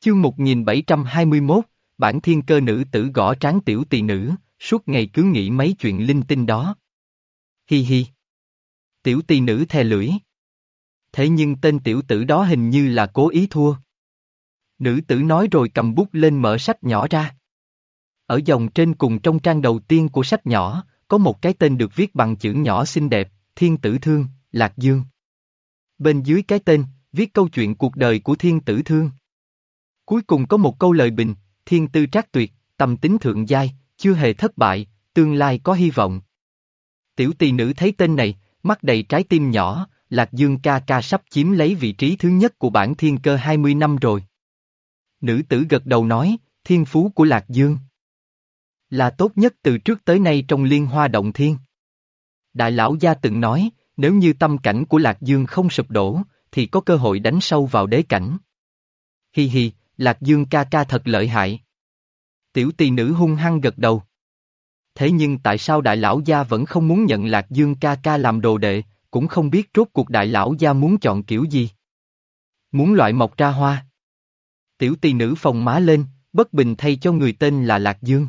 Chương 1721, bản thiên cơ nữ tử gõ tráng tiểu tỳ nữ, suốt ngày cứ nghĩ mấy chuyện linh tinh đó. Hi hi. Tiểu tỳ nữ thè lưỡi. Thế nhưng tên tiểu tử đó hình như là cố ý thua. Nữ tử nói rồi cầm bút lên mở sách nhỏ ra. Ở dòng trên cùng trong trang đầu tiên của sách nhỏ, có một cái tên được viết bằng chữ nhỏ xinh đẹp, Thiên Tử Thương, Lạc Dương. Bên dưới cái tên, viết câu chuyện cuộc đời của Thiên Tử Thương. Cuối cùng có một câu lời bình, Thiên Tư Trác Tuyệt, tâm tính thượng giai, chưa hề thất bại, tương lai có hy vọng. Tiểu tỳ nữ thấy tên này, mắt đầy trái tim nhỏ, Lạc Dương ca ca sắp chiếm lấy vị trí thứ nhất của bản thiên cơ 20 năm rồi. Nữ tử gật đầu nói, thiên phú của Lạc Dương. Là tốt nhất từ trước tới nay trong liên hoa động thiên. Đại lão gia từng nói, nếu như tâm cảnh của Lạc Dương không sụp đổ, thì có cơ hội đánh sâu vào đế cảnh. Hi hi, Lạc Dương ca ca thật lợi hại. Tiểu tỳ nữ hung hăng gật đầu. Thế nhưng tại sao đại lão gia vẫn không muốn nhận Lạc Dương ca ca làm đồ đệ, cũng không biết rốt cuộc đại lão gia muốn chọn kiểu gì. Muốn loại mọc ra hoa. Tiểu tỳ nữ phòng má lên, bất bình thay cho người tên là Lạc Dương.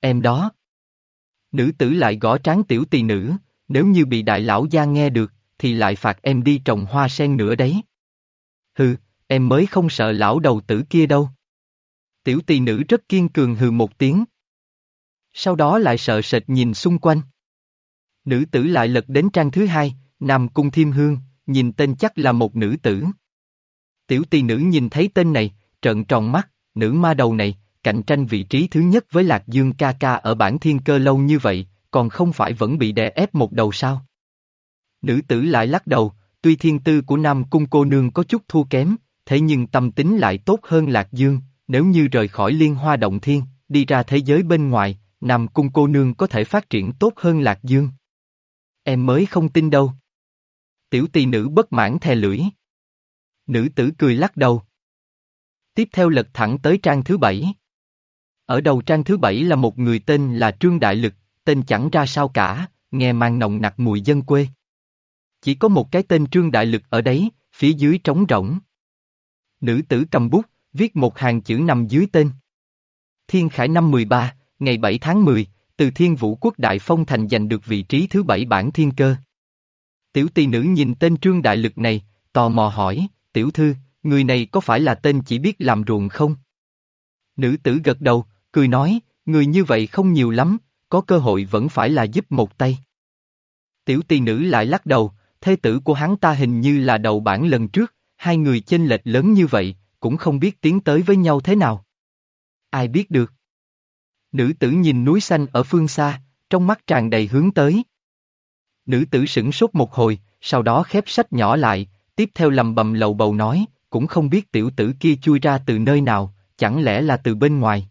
Em đó. Nữ tử lại gõ tráng tiểu tỳ nữ, nếu như bị đại lão gia nghe được, thì lại phạt em đi trồng hoa sen nữa đấy. Hừ, em mới không sợ lão đầu tử kia đâu. Tiểu tỳ nữ rất kiên cường hừ một tiếng. Sau đó lại sợ sệt nhìn xung quanh. Nữ tử lại lật đến trang thứ hai, Nam Cung Thiêm Hương, nhìn tên chắc là một nữ tử. Tiểu tỳ nữ nhìn thấy tên này, trợn tròn mắt, nữ ma đầu này, cạnh tranh vị trí thứ nhất với Lạc Dương ca ca ở bản thiên cơ lâu như vậy, còn không phải vẫn bị đè ép một đầu sao? Nữ tử lại lắc đầu, tuy thiên tư của Nam Cung cô nương có chút thua kém, thế nhưng tâm tính lại tốt hơn Lạc Dương, nếu như rời khỏi liên hoa động thiên, đi ra thế giới bên ngoài, Nam Cung cô nương có thể phát triển tốt hơn Lạc Dương. Em mới không tin đâu. Tiểu tỳ nữ bất mãn thè lưỡi. Nữ tử cười lắc đầu. Tiếp theo lật thẳng tới trang thứ bảy. Ở đầu trang thứ bảy là một người tên là Trương Đại Lực, tên chẳng ra sao cả, nghe mang nồng nặc mùi dân quê. Chỉ có một cái tên Trương Đại Lực ở đấy, phía dưới trống rỗng. Nữ tử cầm bút, viết một hàng chữ nằm dưới tên. Thiên Khải năm 13, ngày 7 tháng 10, từ Thiên Vũ Quốc Đại Phong Thành giành được vị trí thứ bảy bản thiên cơ. Tiểu tỷ nữ nhìn tên Trương Đại Lực này, tò mò hỏi, tiểu thư, người này có phải là tên chỉ biết làm ruộng không? Nữ tử gật đầu, cười nói, người như vậy không nhiều lắm, có cơ hội vẫn phải là giúp một tay. Tiểu tỷ nữ lại lắc đầu, thê tử của hắn ta hình như là đầu bản lần trước, hai người chênh lệch lớn như vậy, cũng không biết tiến tới với nhau thế nào. Ai biết được. Nữ tử nhìn núi xanh ở phương xa, trong mắt tràn đầy hướng tới. Nữ tử sửng sốt một hồi, sau đó khép sách nhỏ lại, tiếp theo lầm bầm lầu bầu nói, cũng không biết tiểu tử kia chui ra từ nơi nào, chẳng lẽ là từ bên ngoài.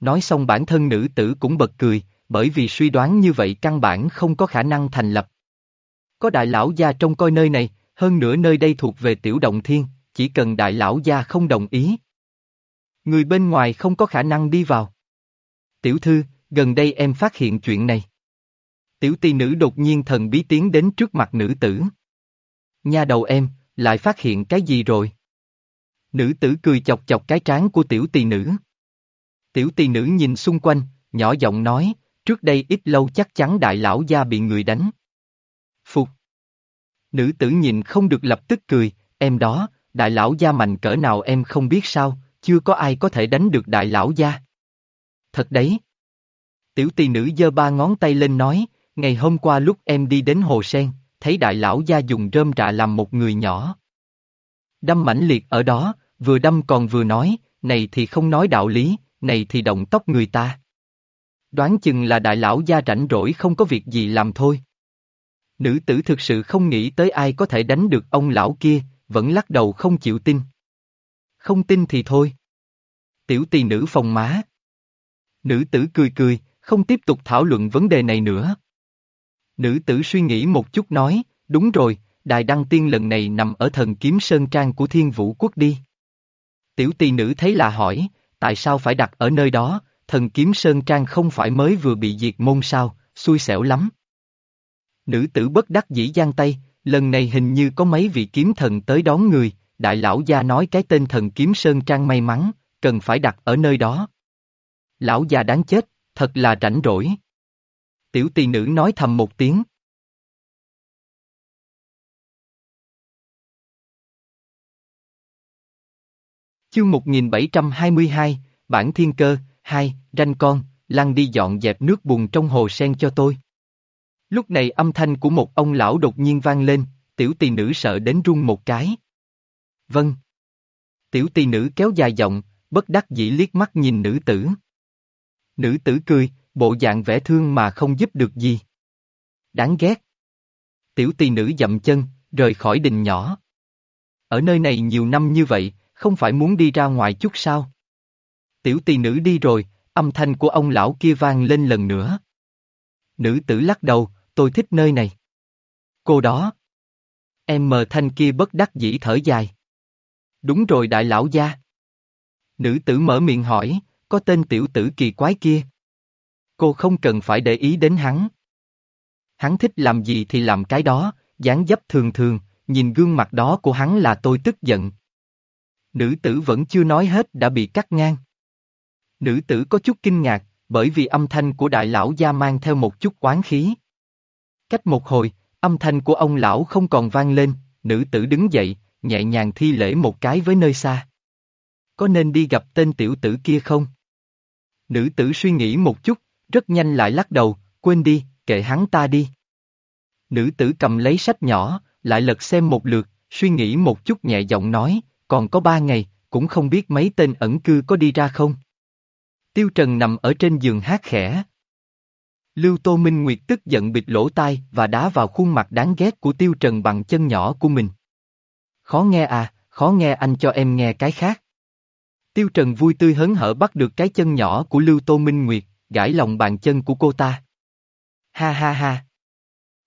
Nói xong bản thân nữ tử cũng bật cười, bởi vì suy đoán như vậy căn bản không có khả năng thành lập. Có đại lão gia trông coi nơi này, hơn nữa nơi đây thuộc về tiểu động thiên, chỉ cần đại lão gia không đồng ý. Người bên ngoài không có khả năng đi vào. Tiểu thư, gần đây em phát hiện chuyện này. Tiểu tỷ nữ đột nhiên thần bí tiến đến trước mặt nữ tử. Nha đầu em, lại phát hiện cái gì rồi? Nữ tử cười chọc chọc cái trán của tiểu tỷ nữ. Tiểu tỷ nữ nhìn xung quanh, nhỏ giọng nói, trước đây ít lâu chắc chắn đại lão gia bị người đánh. Nữ tử nhìn không được lập tức cười, em đó, đại lão gia mạnh cỡ nào em không biết sao, chưa có ai có thể đánh được đại lão gia. Thật đấy. Tiểu tỳ nữ giơ ba ngón tay lên nói, ngày hôm qua lúc em đi đến hồ sen, thấy đại lão gia dùng rơm rạ làm một người nhỏ. Đâm mãnh liệt ở đó, vừa đâm còn vừa nói, này thì không nói đạo lý, này thì động tóc người ta. Đoán chừng là đại lão gia rảnh rỗi không có việc gì làm thôi. Nữ tử thực sự không nghĩ tới ai có thể đánh được ông lão kia, vẫn lắc đầu không chịu tin. Không tin thì thôi. Tiểu tỳ nữ phòng má. Nữ tử cười cười, không tiếp tục thảo luận vấn đề này nữa. Nữ tử suy nghĩ một chút nói, đúng rồi, đài đăng tiên lần này nằm ở thần kiếm sơn trang của thiên vũ quốc đi. Tiểu tỳ nữ thấy là hỏi, tại sao phải đặt ở nơi đó, thần kiếm sơn trang không phải mới vừa bị diệt môn sao, xui xẻo lắm. Nữ tử bất đắc dĩ giang tay, lần này hình như có mấy vị kiếm thần tới đón người, đại lão gia nói cái tên thần kiếm Sơn Trang may mắn, cần phải đặt ở nơi đó. Lão già đáng chết, thật là rảnh rỗi. Tiểu tỳ nữ nói thầm một tiếng. Chương 1722, Bản Thiên Cơ, 2, Ranh Con, lăn đi dọn dẹp nước bùn trong hồ sen cho tôi. Lúc này âm thanh của một ông lão đột nhiên vang lên, tiểu tỳ nữ sợ đến run một cái. Vâng. Tiểu tỳ nữ kéo dài giọng, bất đắc dĩ liếc mắt nhìn nữ tử. Nữ tử cười, bộ dạng vẻ thương mà không giúp được gì. Đáng ghét. Tiểu tỳ nữ dậm chân, rời khỏi đình nhỏ. Ở nơi này nhiều năm như vậy, không phải muốn đi ra ngoài chút sao? Tiểu tỳ nữ đi rồi, âm thanh của ông lão kia vang lên lần nữa. Nữ tử lắc đầu, tôi thích nơi này. Cô đó. Em mờ thanh kia bất đắc dĩ thở dài. Đúng rồi đại lão gia. Nữ tử mở miệng hỏi, có tên tiểu tử kỳ quái kia. Cô không cần phải để ý đến hắn. Hắn thích làm gì thì làm cái đó, dáng dấp thường thường, nhìn gương mặt đó của hắn là tôi tức giận. Nữ tử vẫn chưa nói hết đã bị cắt ngang. Nữ tử có chút kinh ngạc, bởi vì âm thanh của đại lão gia mang theo một chút oán khí. Cách một hồi, âm thanh của ông lão không còn vang lên, nữ tử đứng dậy, nhẹ nhàng thi lễ một cái với nơi xa. Có nên đi gặp tên tiểu tử kia không? Nữ tử suy nghĩ một chút, rất nhanh lại lắc đầu, quên đi, kệ hắn ta đi. Nữ tử cầm lấy sách nhỏ, lại lật xem một lượt, suy nghĩ một chút nhẹ giọng nói, còn có ba ngày, cũng không biết mấy tên ẩn cư có đi ra không. Tiêu Trần nằm ở trên giường hát khẽ. Lưu Tô Minh Nguyệt tức giận bịt lỗ tai và đá vào khuôn mặt đáng ghét của Tiêu Trần bằng chân nhỏ của mình. Khó nghe à, khó nghe anh cho em nghe cái khác. Tiêu Trần vui tươi hớn hở bắt được cái chân nhỏ của Lưu Tô Minh Nguyệt, gãi lòng bàn chân của cô ta. Ha ha ha.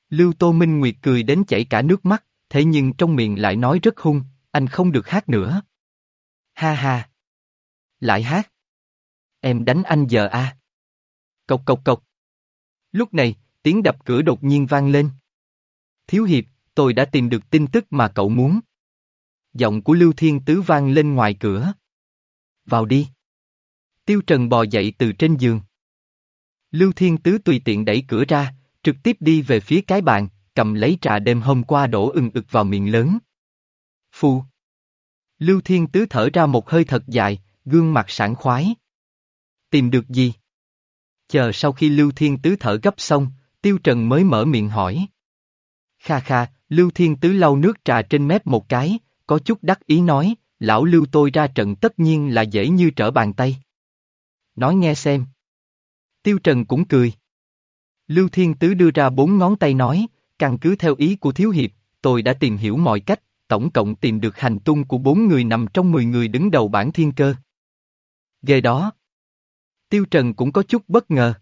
Lưu Tô Minh Nguyệt cười đến chảy cả nước mắt, thế nhưng trong miệng lại nói rất hung, anh không được hát nữa. Ha ha. Lại hát. Em đánh anh giờ. À? Cộc cộc cộc. Lúc này, tiếng đập cửa đột nhiên vang lên. Thiếu hiệp, tôi đã tìm được tin tức mà cậu muốn. Giọng của Lưu Thiên Tứ vang lên ngoài cửa. Vào đi. Tiêu Trần bò dậy từ trên giường. Lưu Thiên Tứ tùy tiện đẩy cửa ra, trực tiếp đi về phía cái bàn, cầm lấy trà đêm hôm qua đổ ừng ực vào miệng lớn. Phu. Lưu Thiên Tứ thở ra một hơi thật dài, gương mặt sảng khoái. Tìm được gì? Chờ sau khi Lưu Thiên Tứ thở gấp xong, Tiêu Trần mới mở miệng hỏi. Kha kha, Lưu Thiên Tứ lau nước trà trên mép một cái, có chút đắc ý nói, lão Lưu tôi ra trận tất nhiên là dễ như trở bàn tay. Nói nghe xem. Tiêu Trần cũng cười. Lưu Thiên Tứ đưa ra bốn ngón tay nói, căn cứ theo ý của Thiếu Hiệp, tôi đã tìm hiểu mọi cách, tổng cộng tìm được hành tung của bốn người nằm trong mười người đứng đầu bản thiên cơ. Ghê đó. Tiêu Trần cũng có chút bất ngờ.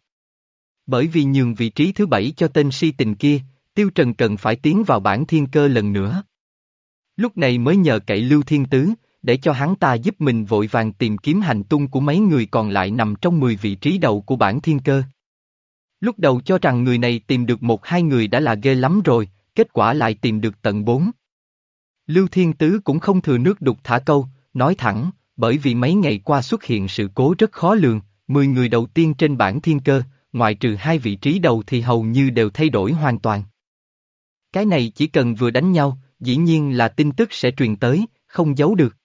Bởi vì nhường vị trí thứ bảy cho tên si tình kia, Tiêu Trần cần phải tiến vào bản thiên cơ lần nữa. Lúc này mới nhờ cậy Lưu Thiên Tứ, để cho hắn ta giúp mình vội vàng tìm kiếm hành tung của mấy người còn lại nằm trong 10 vị trí đầu của bản thiên cơ. Lúc đầu cho rằng người này tìm được một hai người đã là ghê lắm rồi, kết quả lại tìm được tận bốn. Lưu Thiên Tứ cũng không thừa nước đục thả câu, nói thẳng, bởi vì mấy ngày qua xuất hiện sự cố rất khó lường, 10 người đầu tiên trên bảng thiên cơ, ngoại trừ hai vị trí đầu thì hầu như đều thay đổi hoàn toàn. Cái này chỉ cần vừa đánh nhau, dĩ nhiên là tin tức sẽ truyền tới, không giấu được.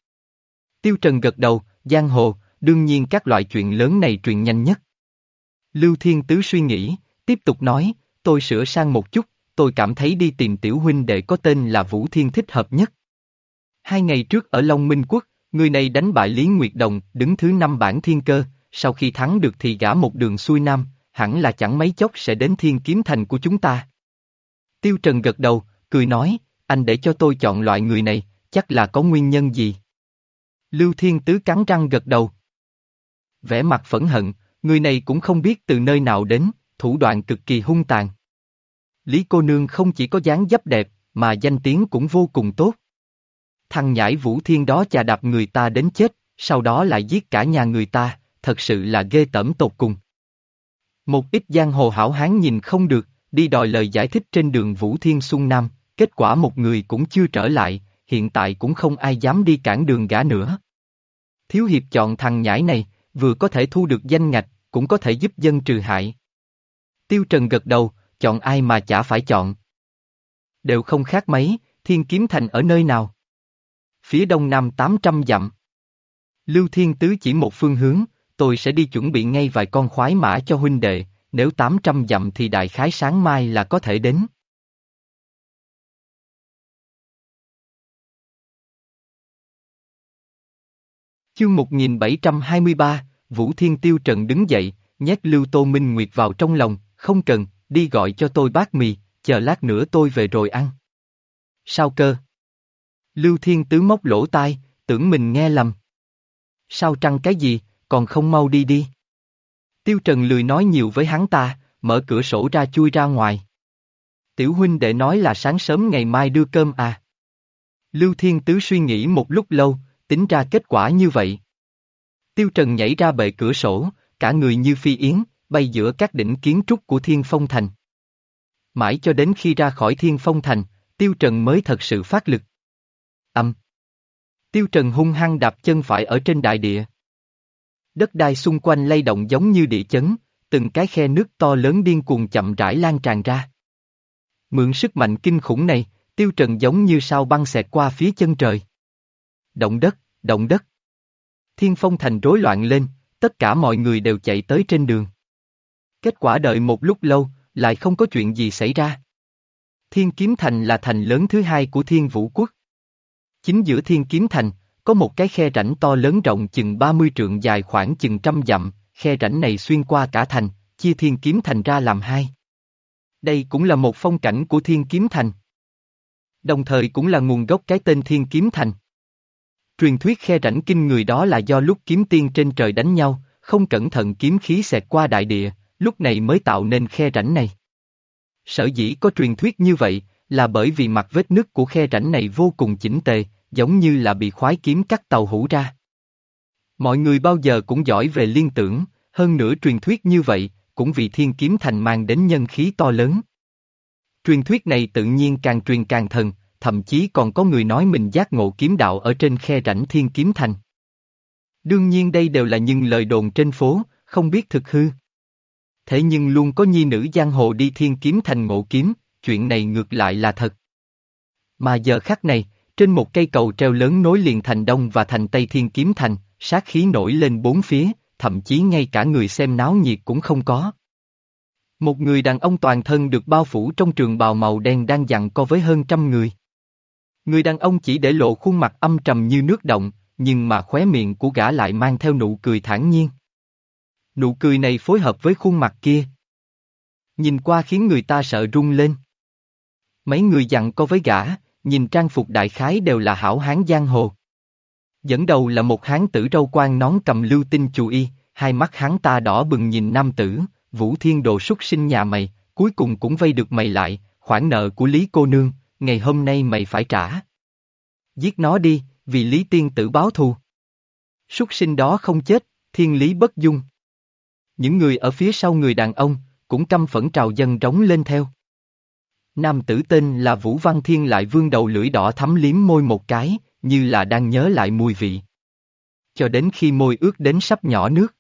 Tiêu Trần gật đầu, giang hồ, đương nhiên các loại chuyện lớn này truyền nhanh nhất. Lưu Thiên Tứ suy nghĩ, tiếp tục nói, tôi sửa sang một chút, tôi cảm thấy đi tìm tiểu huynh để có tên là Vũ Thiên thích hợp nhất. Hai ngày trước ở Long Minh Quốc, người này đánh bại Lý Nguyệt Đồng, đứng thứ năm bản thiên cơ, sau khi thắng được thì gã một đường xuôi nam, hẳn là chẳng mấy chốc sẽ đến thiên kiếm thành của chúng ta. Tiêu Trần gật đầu, cười nói, anh để cho tôi chọn loại người này, chắc là có nguyên nhân gì. Lưu Thiên Tứ cắn răng gật đầu. Vẻ mặt phẫn hận, người này cũng không biết từ nơi nào đến, thủ đoạn cực kỳ hung tàn. Lý cô nương không chỉ có dáng dấp đẹp, mà danh tiếng cũng vô cùng tốt. Thằng nhãi Vũ Thiên đó chà đạp người ta đến chết, sau đó lại giết cả nhà người ta, thật sự là ghê tởm tột cùng. Một ít giang hồ hảo hán nhìn không được, đi đòi lời giải thích trên đường Vũ Thiên Xuân Nam, kết quả một người cũng chưa trở lại, hiện tại cũng không ai dám đi cản đường gã nữa. Thiếu hiệp chọn thằng nhãi này, vừa có thể thu được danh ngạch, cũng có thể giúp dân trừ hại. Tiêu Trần gật đầu, chọn ai mà chả phải chọn. Đều không khác mấy, thiên kiếm thành ở nơi nào? Phía đông nam 800 dặm. Lưu Thiên Tứ chỉ một phương hướng, tôi sẽ đi chuẩn bị ngay vài con khoái mã cho huynh đệ, nếu 800 dặm thì đại khái sáng mai là có thể đến. Chương 1723, Vũ Thiên Tiêu Trần đứng dậy, nhét Lưu Tô Minh Nguyệt vào trong lòng, không cần, đi gọi cho tôi bát mì, chờ lát nữa tôi về rồi ăn. Sao cơ? Lưu Thiên Tứ móc lỗ tai, tưởng mình nghe lầm. Sao trăng cái gì, còn không mau đi đi. Tiêu Trần lười nói nhiều với hắn ta, mở cửa sổ ra chui ra ngoài. Tiểu huynh để nói là sáng sớm ngày mai đưa cơm à. Lưu Thiên Tứ suy nghĩ một lúc lâu, tính ra kết quả như vậy. Tiêu Trần nhảy ra bệ cửa sổ, cả người như phi yến, bay giữa các đỉnh kiến trúc của Thiên Phong Thành. Mãi cho đến khi ra khỏi Thiên Phong Thành, Tiêu Trần mới thật sự phát lực. Âm. Tiêu Trần hung hăng đạp chân phải ở trên đại địa. Đất đai xung quanh lay động giống như địa chấn, từng cái khe nước to lớn điên cuồng chậm rãi lan tràn ra. Mượn sức mạnh kinh khủng này, Tiêu Trần giống như sao băng xẹt qua phía chân trời. Động đất, động đất. Thiên phong thành rối loạn lên, tất cả mọi người đều chạy tới trên đường. Kết quả đợi một lúc lâu, lại không có chuyện gì xảy ra. Thiên Kiếm Thành là thành lớn thứ hai của Thiên Vũ Quốc. Chính giữa Thiên Kiếm Thành, có một cái khe rãnh to lớn rộng chừng 30 trượng dài khoảng chừng trăm dặm, khe rãnh này xuyên qua cả thành, chia Thiên Kiếm Thành ra làm hai. Đây cũng là một phong cảnh của Thiên Kiếm Thành. Đồng thời cũng là nguồn gốc cái tên Thiên Kiếm Thành. Truyền thuyết khe rãnh kinh người đó là do lúc kiếm tiên trên trời đánh nhau, không cẩn thận kiếm khí xẹt qua đại địa, lúc này mới tạo nên khe rãnh này. Sở dĩ có truyền thuyết như vậy, là bởi vì mặt vết nứt của khe rãnh này vô cùng chỉnh tề, giống như là bị khoái kiếm cắt tàu hũ ra. Mọi người bao giờ cũng giỏi về liên tưởng, hơn nữa truyền thuyết như vậy, cũng vì thiên kiếm thành mang đến nhân khí to lớn. Truyền thuyết này tự nhiên càng truyền càng thần, thậm chí còn có người nói mình giác ngộ kiếm đạo ở trên khe rãnh thiên kiếm thành. Đương nhiên đây đều là những lời đồn trên phố, không biết thực hư. Thế nhưng luôn có nhi nữ giang hồ đi thiên kiếm thành ngộ kiếm, chuyện này ngược lại là thật. Mà giờ khắc này, trên một cây cầu treo lớn nối liền thành Đông và thành Tây Thiên Kiếm Thành, sát khí nổi lên bốn phía, thậm chí ngay cả người xem náo nhiệt cũng không có. Một người đàn ông toàn thân được bao phủ trong trường bào màu đen đang dặn co với hơn trăm người. Người đàn ông chỉ để lộ khuôn mặt âm trầm như nước động, nhưng mà khóe miệng của gã lại mang theo nụ cười thản nhiên. Nụ cười này phối hợp với khuôn mặt kia. Nhìn qua khiến người ta sợ run lên. Mấy người dặn co với gã, nhìn trang phục đại khái đều là hảo hán giang hồ. Dẫn đầu là một hán tử râu quan nón cầm lưu tinh chù y, hai mắt hắn ta đỏ bừng nhìn nam tử, vũ thiên đồ súc sinh nhà mày, cuối cùng cũng vây được mày lại, khoản nợ của Lý cô nương, ngày hôm nay mày phải trả. Giết nó đi, vì Lý tiên tử báo thù. Súc sinh đó không chết, thiên lý bất dung. Những người ở phía sau người đàn ông, cũng căm phẫn trào dân rống lên theo. Nam tử tên là Vũ Văn Thiên lại vương đầu lưỡi đỏ thắm liếm môi một cái, như là đang nhớ lại mùi vị. Cho đến khi môi ướt đến sắp nhỏ nước.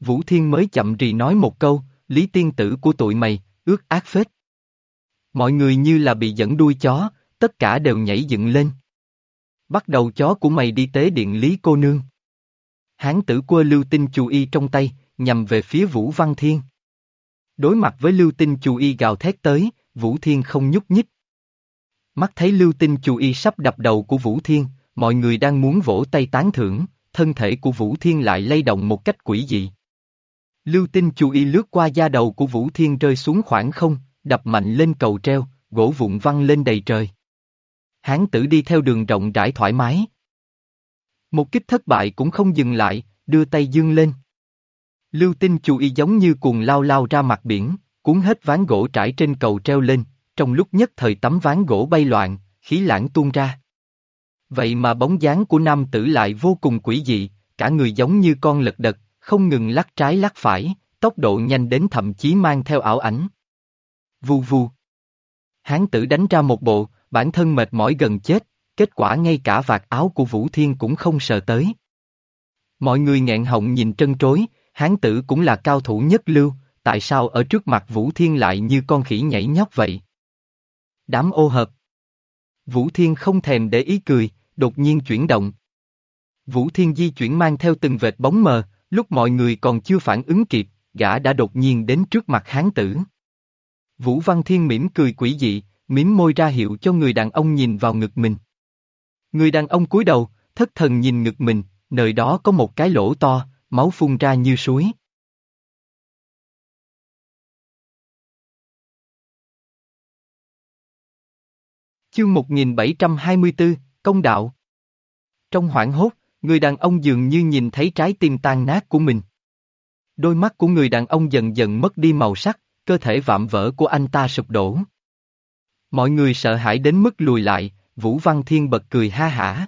Vũ Thiên mới chậm rì nói một câu, lý tiên tử của tụi mày, ướt ác phết. Mọi người như là bị dẫn đuôi chó, tất cả đều nhảy dựng lên. Bắt đầu chó của mày đi tế điện lý cô nương. Hán tử quơ lưu tinh chú y trong tay, nhằm về phía Vũ Văn Thiên. Đối mặt với lưu tinh chú y gào thét tới, Vũ Thiên không nhúc nhích. Mắt thấy lưu tinh chú y sắp đập đầu của Vũ Thiên, mọi người đang muốn vỗ tay tán thưởng, thân thể của Vũ Thiên lại lay động một cách quỷ dị. Lưu tinh chú y lướt qua da đầu của Vũ Thiên rơi xuống khoảng không, đập mạnh lên cầu treo, gỗ vụn văng lên đầy trời. Hán tử đi theo đường rộng rãi thoải mái. Một kích thất bại cũng không dừng lại, đưa tay dương lên. Lưu tinh chú y giống như cuồng lao lao ra mặt biển, cuốn hết ván gỗ trải trên cầu treo lên, trong lúc nhất thời tấm ván gỗ bay loạn, khí lãng tuôn ra. Vậy mà bóng dáng của nam tử lại vô cùng quỷ dị, cả người giống như con lật đật, không ngừng lắc trái lắc phải, tốc độ nhanh đến thậm chí mang theo ảo ảnh. Vu vu. Hán tử đánh ra một bộ, bản thân mệt mỏi gần chết, kết quả ngay cả vạt áo của Vũ Thiên cũng không sờ tới. Mọi người nghẹn họng nhìn trân trối, hán tử cũng là cao thủ nhất lưu, tại sao ở trước mặt Vũ Thiên lại như con khỉ nhảy nhót vậy? Đám ô hợp. Vũ Thiên không thèm để ý cười, đột nhiên chuyển động. Vũ Thiên di chuyển mang theo từng vệt bóng mờ, lúc mọi người còn chưa phản ứng kịp, gã đã đột nhiên đến trước mặt hán tử. Vũ Văn Thiên mỉm cười quỷ dị, mím môi ra hiệu cho người đàn ông nhìn vào ngực mình. Người đàn ông cúi đầu, thất thần nhìn ngực mình, nơi đó có một cái lỗ to, máu phun ra như suối. Chương 1724, Công đạo Trong hoảng hốt, người đàn ông dường như nhìn thấy trái tim tan nát của mình. Đôi mắt của người đàn ông dần dần mất đi màu sắc, cơ thể vạm vỡ của anh ta sụp đổ. Mọi người sợ hãi đến mức lùi lại, Vũ Văn Thiên bật cười ha hả.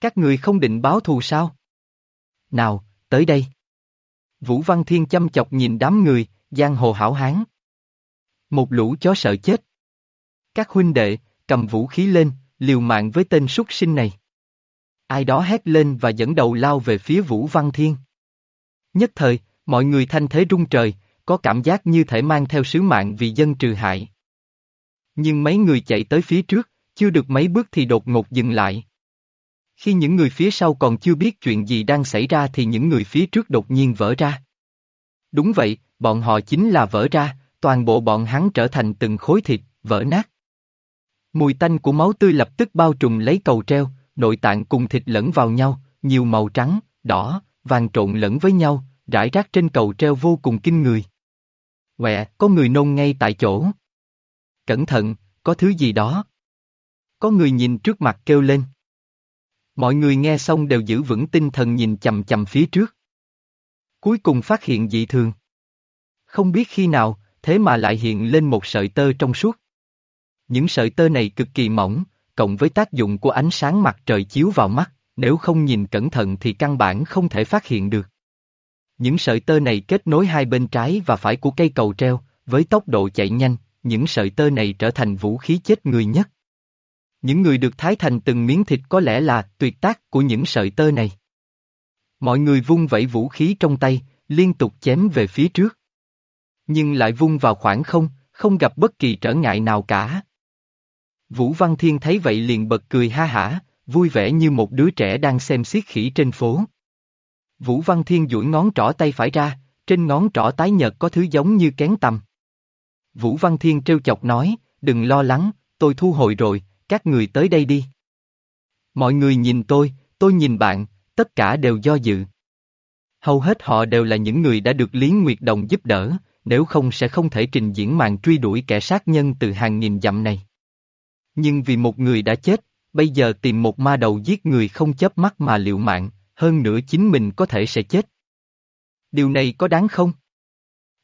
Các người không định báo thù sao? Nào, tới đây. Vũ Văn Thiên chăm chọc nhìn đám người, giang hồ hảo hán. Một lũ chó sợ chết. Các huynh đệ, cầm vũ khí lên, liều mạng với tên súc sinh này. Ai đó hét lên và dẫn đầu lao về phía Vũ Văn Thiên. Nhất thời, mọi người thanh thế rung trời, có cảm giác như thể mang theo sứ mạng vì dân trừ hại. Nhưng mấy người chạy tới phía trước, chưa được mấy bước thì đột ngột dừng lại. Khi những người phía sau còn chưa biết chuyện gì đang xảy ra thì những người phía trước đột nhiên vỡ ra. Đúng vậy, bọn họ chính là vỡ ra, toàn bộ bọn hắn trở thành từng khối thịt, vỡ nát. Mùi tanh của máu tươi lập tức bao trùm lấy cầu treo, nội tạng cùng thịt lẫn vào nhau, nhiều màu trắng, đỏ, vàng trộn lẫn với nhau, rải rác trên cầu treo vô cùng kinh người. Quẹ, có người nôn ngay tại chỗ. Cẩn thận, có thứ gì đó. Có người nhìn trước mặt kêu lên. Mọi người nghe xong đều giữ vững tinh thần nhìn chầm chầm phía trước. Cuối cùng phát hiện dị thường. Không biết khi nào, thế mà lại hiện lên một sợi tơ trong suốt. Những sợi tơ này cực kỳ mỏng, cộng với tác dụng của ánh sáng mặt trời chiếu vào mắt, nếu không nhìn cẩn thận thì căn bản không thể phát hiện được. Những sợi tơ này kết nối hai bên trái và phải của cây cầu treo, với tốc độ chạy nhanh, những sợi tơ này trở thành vũ khí chết người nhất. Những người được thái thành từng miếng thịt có lẽ là tuyệt tác của những sợi tơ này. Mọi người vung vẩy vũ khí trong tay, liên tục chém về phía trước. Nhưng lại vung vào khoảng không, không gặp bất kỳ trở ngại nào cả. Vũ Văn Thiên thấy vậy liền bật cười ha hả, vui vẻ như một đứa trẻ đang xem xiết khỉ trên phố. Vũ Văn Thiên duỗi ngón trỏ tay phải ra, trên ngón trỏ tái nhợt có thứ giống như kén tầm. Vũ Văn Thiên trêu chọc nói, đừng lo lắng, tôi thu hồi rồi, các người tới đây đi. Mọi người nhìn tôi, tôi nhìn bạn, tất cả đều do dự. Hầu hết họ đều là những người đã được Lý Nguyệt Đồng giúp đỡ, nếu không sẽ không thể trình diễn màn truy đuổi kẻ sát nhân từ hàng nghìn dặm này. Nhưng vì một người đã chết, bây giờ tìm một ma đầu giết người không chớp mắt mà liệu mạng, hơn nữa chính mình có thể sẽ chết. Điều này có đáng không?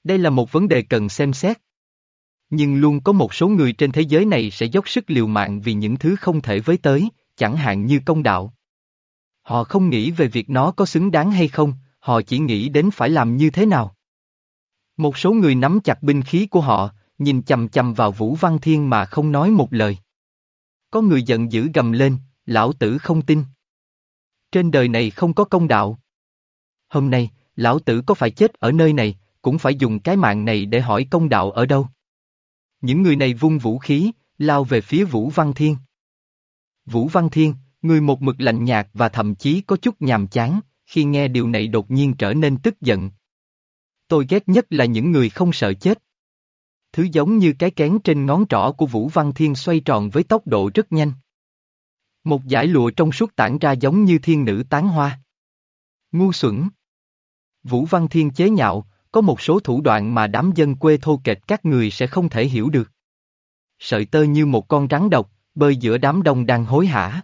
Đây là một vấn đề cần xem xét. Nhưng luôn có một số người trên thế giới này sẽ dốc sức liều mạng vì những thứ không thể với tới, chẳng hạn như công đạo. Họ không nghĩ về việc nó có xứng đáng hay không, họ chỉ nghĩ đến phải làm như thế nào. Một số người nắm chặt binh khí của họ, nhìn chầm chầm vào Vũ Văn Thiên mà không nói một lời. Có người giận dữ gầm lên, lão tử không tin. Trên đời này không có công đạo. Hôm nay, lão tử có phải chết ở nơi này, cũng phải dùng cái mạng này để hỏi công đạo ở đâu. Những người này vung vũ khí, lao về phía Vũ Văn Thiên. Vũ Văn Thiên, người một mực lạnh nhạt và thậm chí có chút nhàm chán, khi nghe điều này đột nhiên trở nên tức giận. Tôi ghét nhất là những người không sợ chết. Thứ giống như cái kén trên ngón trỏ của Vũ Văn Thiên xoay tròn với tốc độ rất nhanh. Một dải lụa trong suốt tản ra giống như thiên nữ tán hoa. Ngu xuẩn. Vũ Văn Thiên chế nhạo, có một số thủ đoạn mà đám dân quê thô kệch các người sẽ không thể hiểu được. Sợi tơ như một con rắn độc, bơi giữa đám đông đang hối hả.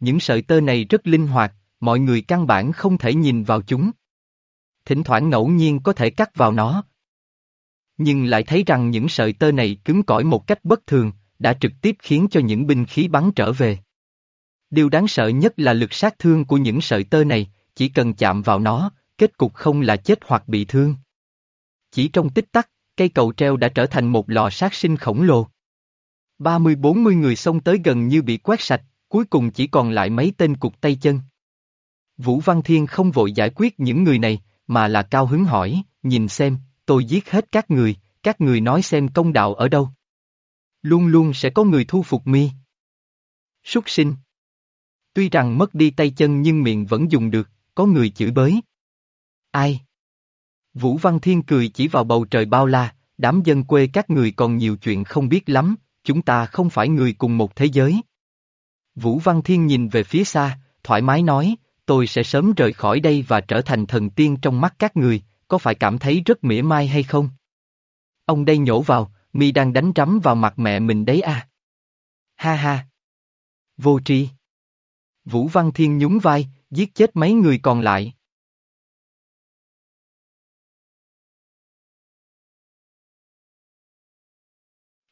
Những sợi tơ này rất linh hoạt, mọi người căn bản không thể nhìn vào chúng. Thỉnh thoảng ngẫu nhiên có thể cắt vào nó. Nhưng lại thấy rằng những sợi tơ này cứng cỏi một cách bất thường, đã trực tiếp khiến cho những binh khí bắn trở về. Điều đáng sợ nhất là lực sát thương của những sợi tơ này, chỉ cần chạm vào nó, kết cục không là chết hoặc bị thương. Chỉ trong tích tắc, cây cầu treo đã trở thành một lò sát sinh khổng lồ. 30-40 người xông tới gần như bị quét sạch, cuối cùng chỉ còn lại mấy tên cục tay chân. Vũ Văn Thiên không vội giải quyết những người này, mà là cao hứng hỏi, nhìn xem, tôi giết hết các người, các người nói xem công đạo ở đâu. Luôn luôn sẽ có người thu phục mi. Súc sinh. Tuy rằng mất đi tay chân nhưng miệng vẫn dùng được, có người chửi bới. Ai? Vũ Văn Thiên cười chỉ vào bầu trời bao la, đám dân quê các người còn nhiều chuyện không biết lắm, chúng ta không phải người cùng một thế giới. Vũ Văn Thiên nhìn về phía xa, thoải mái nói, tôi sẽ sớm rời khỏi đây và trở thành thần tiên trong mắt các người, có phải cảm thấy rất mỉa mai hay không? Ông đây nhổ vào, mi đang đánh trắm vào mặt mẹ mình đấy à? Ha ha! Vô tri! Vũ Văn Thiên nhún vai, giết chết mấy người còn lại.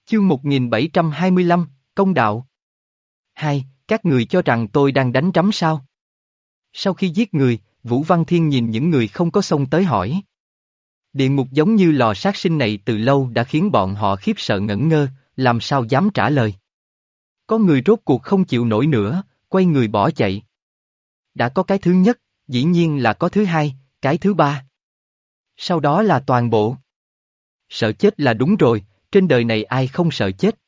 Chương 1725, Công đạo Hai, các người cho rằng tôi đang đánh trắm sao? Sau khi giết người, Vũ Văn Thiên nhìn những người không có xông tới hỏi. Địa ngục giống như lò sát sinh này từ lâu đã khiến bọn họ khiếp sợ ngẩn ngơ, làm sao dám trả lời. Có người rốt cuộc không chịu nổi nữa, quay người bỏ chạy. Đã có cái thứ nhất, dĩ nhiên là có thứ hai, cái thứ ba. Sau đó là toàn bộ. Sợ chết là đúng rồi, trên đời này ai không sợ chết.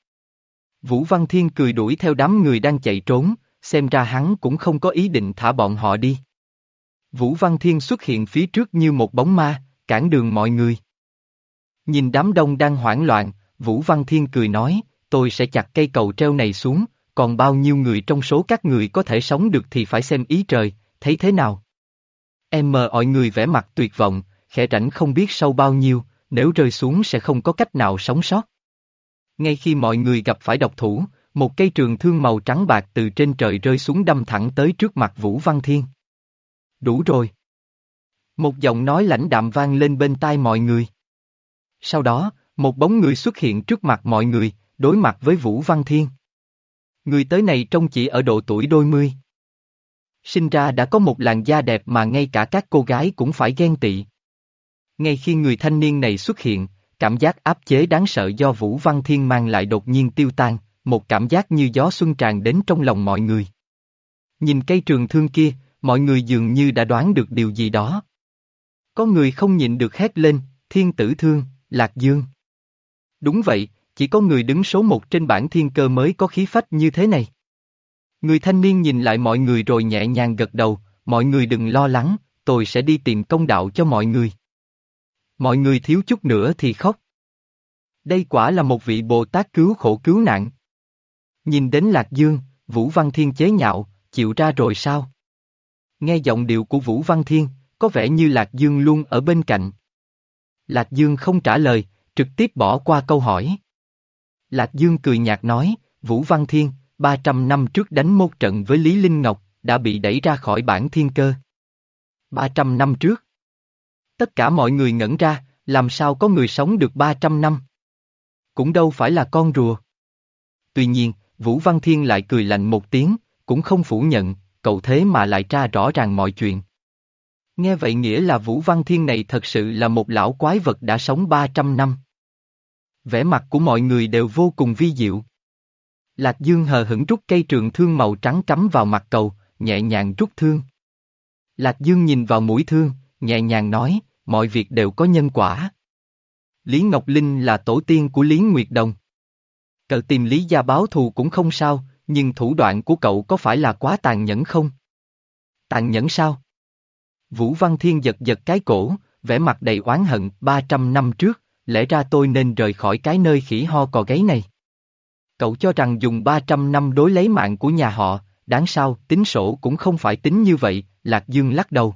Vũ Văn Thiên cười đuổi theo đám người đang chạy trốn, xem ra hắn cũng không có ý định thả bọn họ đi. Vũ Văn Thiên xuất hiện phía trước như một bóng ma, cản đường mọi người. Nhìn đám đông đang hoảng loạn, Vũ Văn Thiên cười nói, tôi sẽ chặt cây cầu treo này xuống, còn bao nhiêu người trong số các người có thể sống được thì phải xem ý trời, thấy thế nào? Em mờ mọi người vẻ mặt tuyệt vọng, khẽ rảnh không biết sâu bao nhiêu, nếu rơi xuống sẽ không có cách nào sống sót. Ngay khi mọi người gặp phải độc thủ, một cây trường thương màu trắng bạc từ trên trời rơi xuống đâm thẳng tới trước mặt Vũ Văn Thiên. Đủ rồi. Một giọng nói lãnh đạm vang lên bên tai mọi người. Sau đó, một bóng người xuất hiện trước mặt mọi người, đối mặt với Vũ Văn Thiên. Người tới này trông chỉ ở độ tuổi đôi mươi. Sinh ra đã có một làn da đẹp mà ngay cả các cô gái cũng phải ghen tị. Ngay khi người thanh niên này xuất hiện, cảm giác áp chế đáng sợ do Vũ Văn Thiên mang lại đột nhiên tiêu tan, một cảm giác như gió xuân tràn đến trong lòng mọi người. Nhìn cây trường thương kia, mọi người dường như đã đoán được điều gì đó. Có người không nhịn được hét lên, thiên tử thương, lạc dương. Đúng vậy, chỉ có người đứng số một trên bảng thiên cơ mới có khí phách như thế này. Người thanh niên nhìn lại mọi người rồi nhẹ nhàng gật đầu, mọi người đừng lo lắng, tôi sẽ đi tìm công đạo cho mọi người. Mọi người thiếu chút nữa thì khóc. Đây quả là một vị Bồ Tát cứu khổ cứu nạn. Nhìn đến Lạc Dương, Vũ Văn Thiên chế nhạo, chịu ra rồi sao? Nghe giọng điệu của Vũ Văn Thiên, có vẻ như Lạc Dương luôn ở bên cạnh. Lạc Dương không trả lời, trực tiếp bỏ qua câu hỏi. Lạc Dương cười nhạt nói, Vũ Văn Thiên, 300 năm trước đánh một trận với Lý Linh Ngọc, đã bị đẩy ra khỏi bản thiên cơ. 300 năm trước. Tất cả mọi người ngẩn ra, làm sao có người sống được 300 năm? Cũng đâu phải là con rùa. Tuy nhiên, Vũ Văn Thiên lại cười lạnh một tiếng, cũng không phủ nhận, cậu thế mà lại tra rõ ràng mọi chuyện. Nghe vậy nghĩa là Vũ Văn Thiên này thật sự là một lão quái vật đã sống 300 năm. Vẻ mặt của mọi người đều vô cùng vi diệu. Lạc Dương hờ hững rút cây trường thương màu trắng cắm vào mặt cầu, nhẹ nhàng rút thương. Lạc Dương nhìn vào mũi thương, nhẹ nhàng nói, mọi việc đều có nhân quả. Lý Ngọc Linh là tổ tiên của Lý Nguyệt Đồng. Cậu tìm Lý Gia báo thù cũng không sao, nhưng thủ đoạn của cậu có phải là quá tàn nhẫn không? Tàn nhẫn sao? Vũ Văn Thiên giật giật cái cổ, vẻ mặt đầy oán hận, 300 năm trước, lẽ ra tôi nên rời khỏi cái nơi khỉ ho cò gáy này. Cậu cho rằng dùng 300 năm đối lấy mạng của nhà họ, đáng sao, tính sổ cũng không phải tính như vậy, Lạc Dương lắc đầu.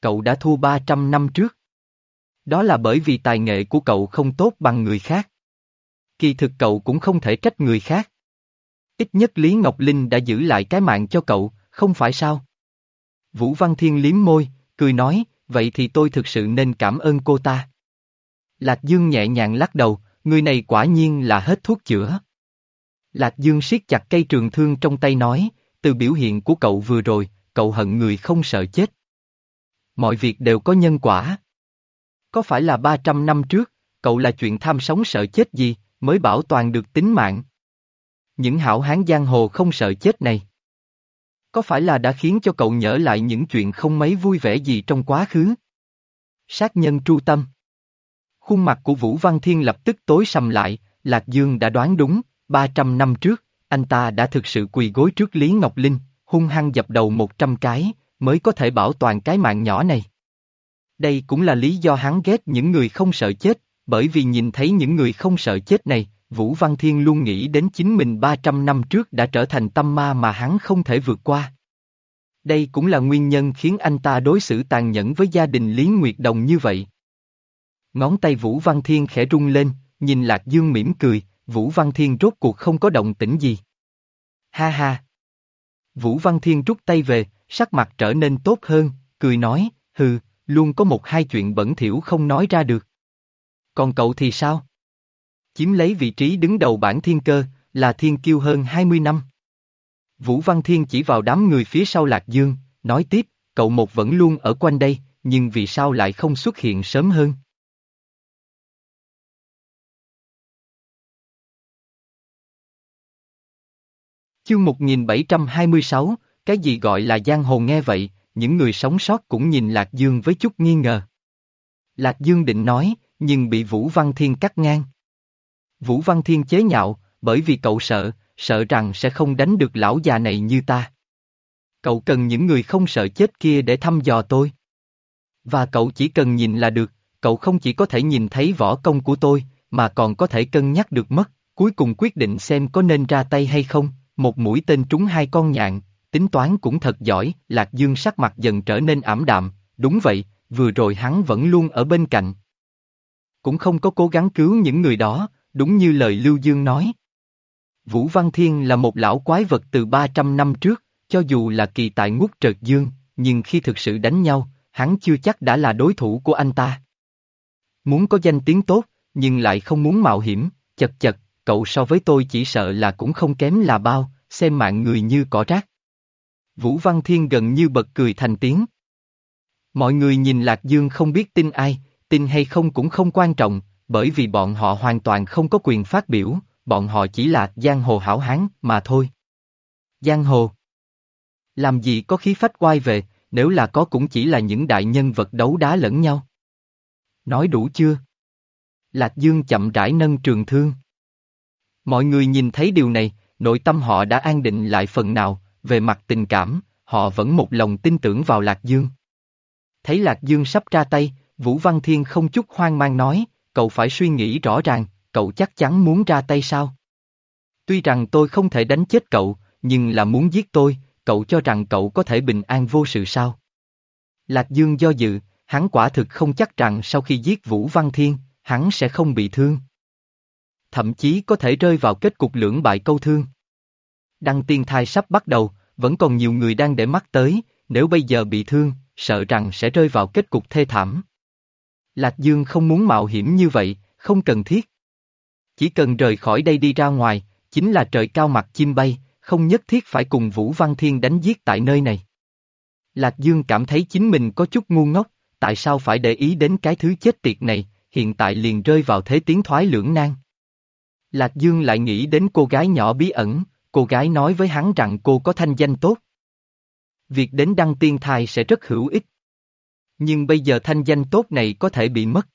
Cậu đã thua 300 năm trước. Đó là bởi vì tài nghệ của cậu không tốt bằng người khác. Kỳ thực cậu cũng không thể trách người khác. Ít nhất Lý Ngọc Linh đã giữ lại cái mạng cho cậu, không phải sao? Vũ Văn Thiên liếm môi, cười nói, vậy thì tôi thực sự nên cảm ơn cô ta. Lạc Dương nhẹ nhàng lắc đầu, người này quả nhiên là hết thuốc chữa. Lạc Dương siết chặt cây trường thương trong tay nói, từ biểu hiện của cậu vừa rồi, cậu hận người không sợ chết. Mọi việc đều có nhân quả. Có phải là 300 năm trước, cậu là chuyện tham sống sợ chết gì, mới bảo toàn được tính mạng? Những hảo hán giang hồ không sợ chết này. Có phải là đã khiến cho cậu nhớ lại những chuyện không mấy vui vẻ gì trong quá khứ? Sát nhân tru tâm. Khuôn mặt của Vũ Văn Thiên lập tức tối sầm lại, Lạc Dương đã đoán đúng, 300 năm trước, anh ta đã thực sự quỳ gối trước Lý Ngọc Linh, hung hăng dập đầu 100 cái, mới có thể bảo toàn cái mạng nhỏ này. Đây cũng là lý do hắn ghét những người không sợ chết, bởi vì nhìn thấy những người không sợ chết này, Vũ Văn Thiên luôn nghĩ đến chính mình 300 năm trước đã trở thành tâm ma mà hắn không thể vượt qua. Đây cũng là nguyên nhân khiến anh ta đối xử tàn nhẫn với gia đình Lý Nguyệt Đồng như vậy. Ngón tay Vũ Văn Thiên khẽ rung lên, nhìn Lạc Dương mỉm cười, Vũ Văn Thiên rốt cuộc không có động tĩnh gì. Ha ha! Vũ Văn Thiên rút tay về, sắc mặt trở nên tốt hơn, cười nói, hừ, luôn có một hai chuyện bẩn thỉu không nói ra được. Còn cậu thì sao? Chiếm lấy vị trí đứng đầu bản thiên cơ, là thiên kiêu hơn 20 năm. Vũ Văn Thiên chỉ vào đám người phía sau Lạc Dương, nói tiếp, cậu một vẫn luôn ở quanh đây, nhưng vì sao lại không xuất hiện sớm hơn? Chương 1726, cái gì gọi là giang hồ nghe vậy, những người sống sót cũng nhìn Lạc Dương với chút nghi ngờ. Lạc Dương định nói, nhưng bị Vũ Văn Thiên cắt ngang. Vũ Văn Thiên chế nhạo, bởi vì cậu sợ, sợ rằng sẽ không đánh được lão già này như ta. Cậu cần những người không sợ chết kia để thăm dò tôi. Và cậu chỉ cần nhìn là được, cậu không chỉ có thể nhìn thấy võ công của tôi, mà còn có thể cân nhắc được mất, cuối cùng quyết định xem có nên ra tay hay không, một mũi tên trúng hai con nhạn, tính toán cũng thật giỏi, Lạc Dương sắc mặt dần trở nên ảm đạm, đúng vậy, vừa rồi hắn vẫn luôn ở bên cạnh. Cũng không có cố gắng cứu những người đó, đúng như lời Lưu Dương nói. Vũ Văn Thiên là một lão quái vật từ 300 năm trước, cho dù là kỳ tại ngút trợt dương, nhưng khi thực sự đánh nhau, hắn chưa chắc đã là đối thủ của anh ta. Muốn có danh tiếng tốt, nhưng lại không muốn mạo hiểm, chật chật, cậu so với tôi chỉ sợ là cũng không kém là bao, xem mạng người như cỏ rác. Vũ Văn Thiên gần như bật cười thành tiếng. Mọi người nhìn Lạc Dương không biết tin ai, tin hay không cũng không quan trọng, bởi vì bọn họ hoàn toàn không có quyền phát biểu, bọn họ chỉ là giang hồ hảo hán mà thôi. Giang hồ Làm gì có khí phách quay về, nếu là có cũng chỉ là những đại nhân vật đấu đá lẫn nhau. Nói đủ chưa? Lạc Dương chậm rãi nâng trường thương. Mọi người nhìn thấy điều này, nội tâm họ đã an định lại phần nào, về mặt tình cảm, họ vẫn một lòng tin tưởng vào Lạc Dương. Thấy Lạc Dương sắp ra tay, Vũ Văn Thiên không chút hoang mang nói, cậu phải suy nghĩ rõ ràng, cậu chắc chắn muốn ra tay sao? Tuy rằng tôi không thể đánh chết cậu, nhưng là muốn giết tôi, cậu cho rằng cậu có thể bình an vô sự sao? Lạc Dương do dự, hắn quả thực không chắc rằng sau khi giết Vũ Văn Thiên, hắn sẽ không bị thương. Thậm chí có thể rơi vào kết cục lưỡng bại câu thương. Đăng tiên thai sắp bắt đầu, vẫn còn nhiều người đang để mắt tới, nếu bây giờ bị thương, sợ rằng sẽ rơi vào kết cục thê thảm. Lạc Dương không muốn mạo hiểm như vậy, không cần thiết. Chỉ cần rời khỏi đây đi ra ngoài, chính là trời cao mặt chim bay, không nhất thiết phải cùng Vũ Văn Thiên đánh giết tại nơi này. Lạc Dương cảm thấy chính mình có chút ngu ngốc, tại sao phải để ý đến cái thứ chết tiệt này, hiện tại liền rơi vào thế tiến thoái lưỡng nan. Lạc Dương lại nghĩ đến cô gái nhỏ bí ẩn, cô gái nói với hắn rằng cô có thanh danh tốt. Việc đến đăng tiên thai sẽ rất hữu ích. Nhưng bây giờ thanh danh tốt này có thể bị mất.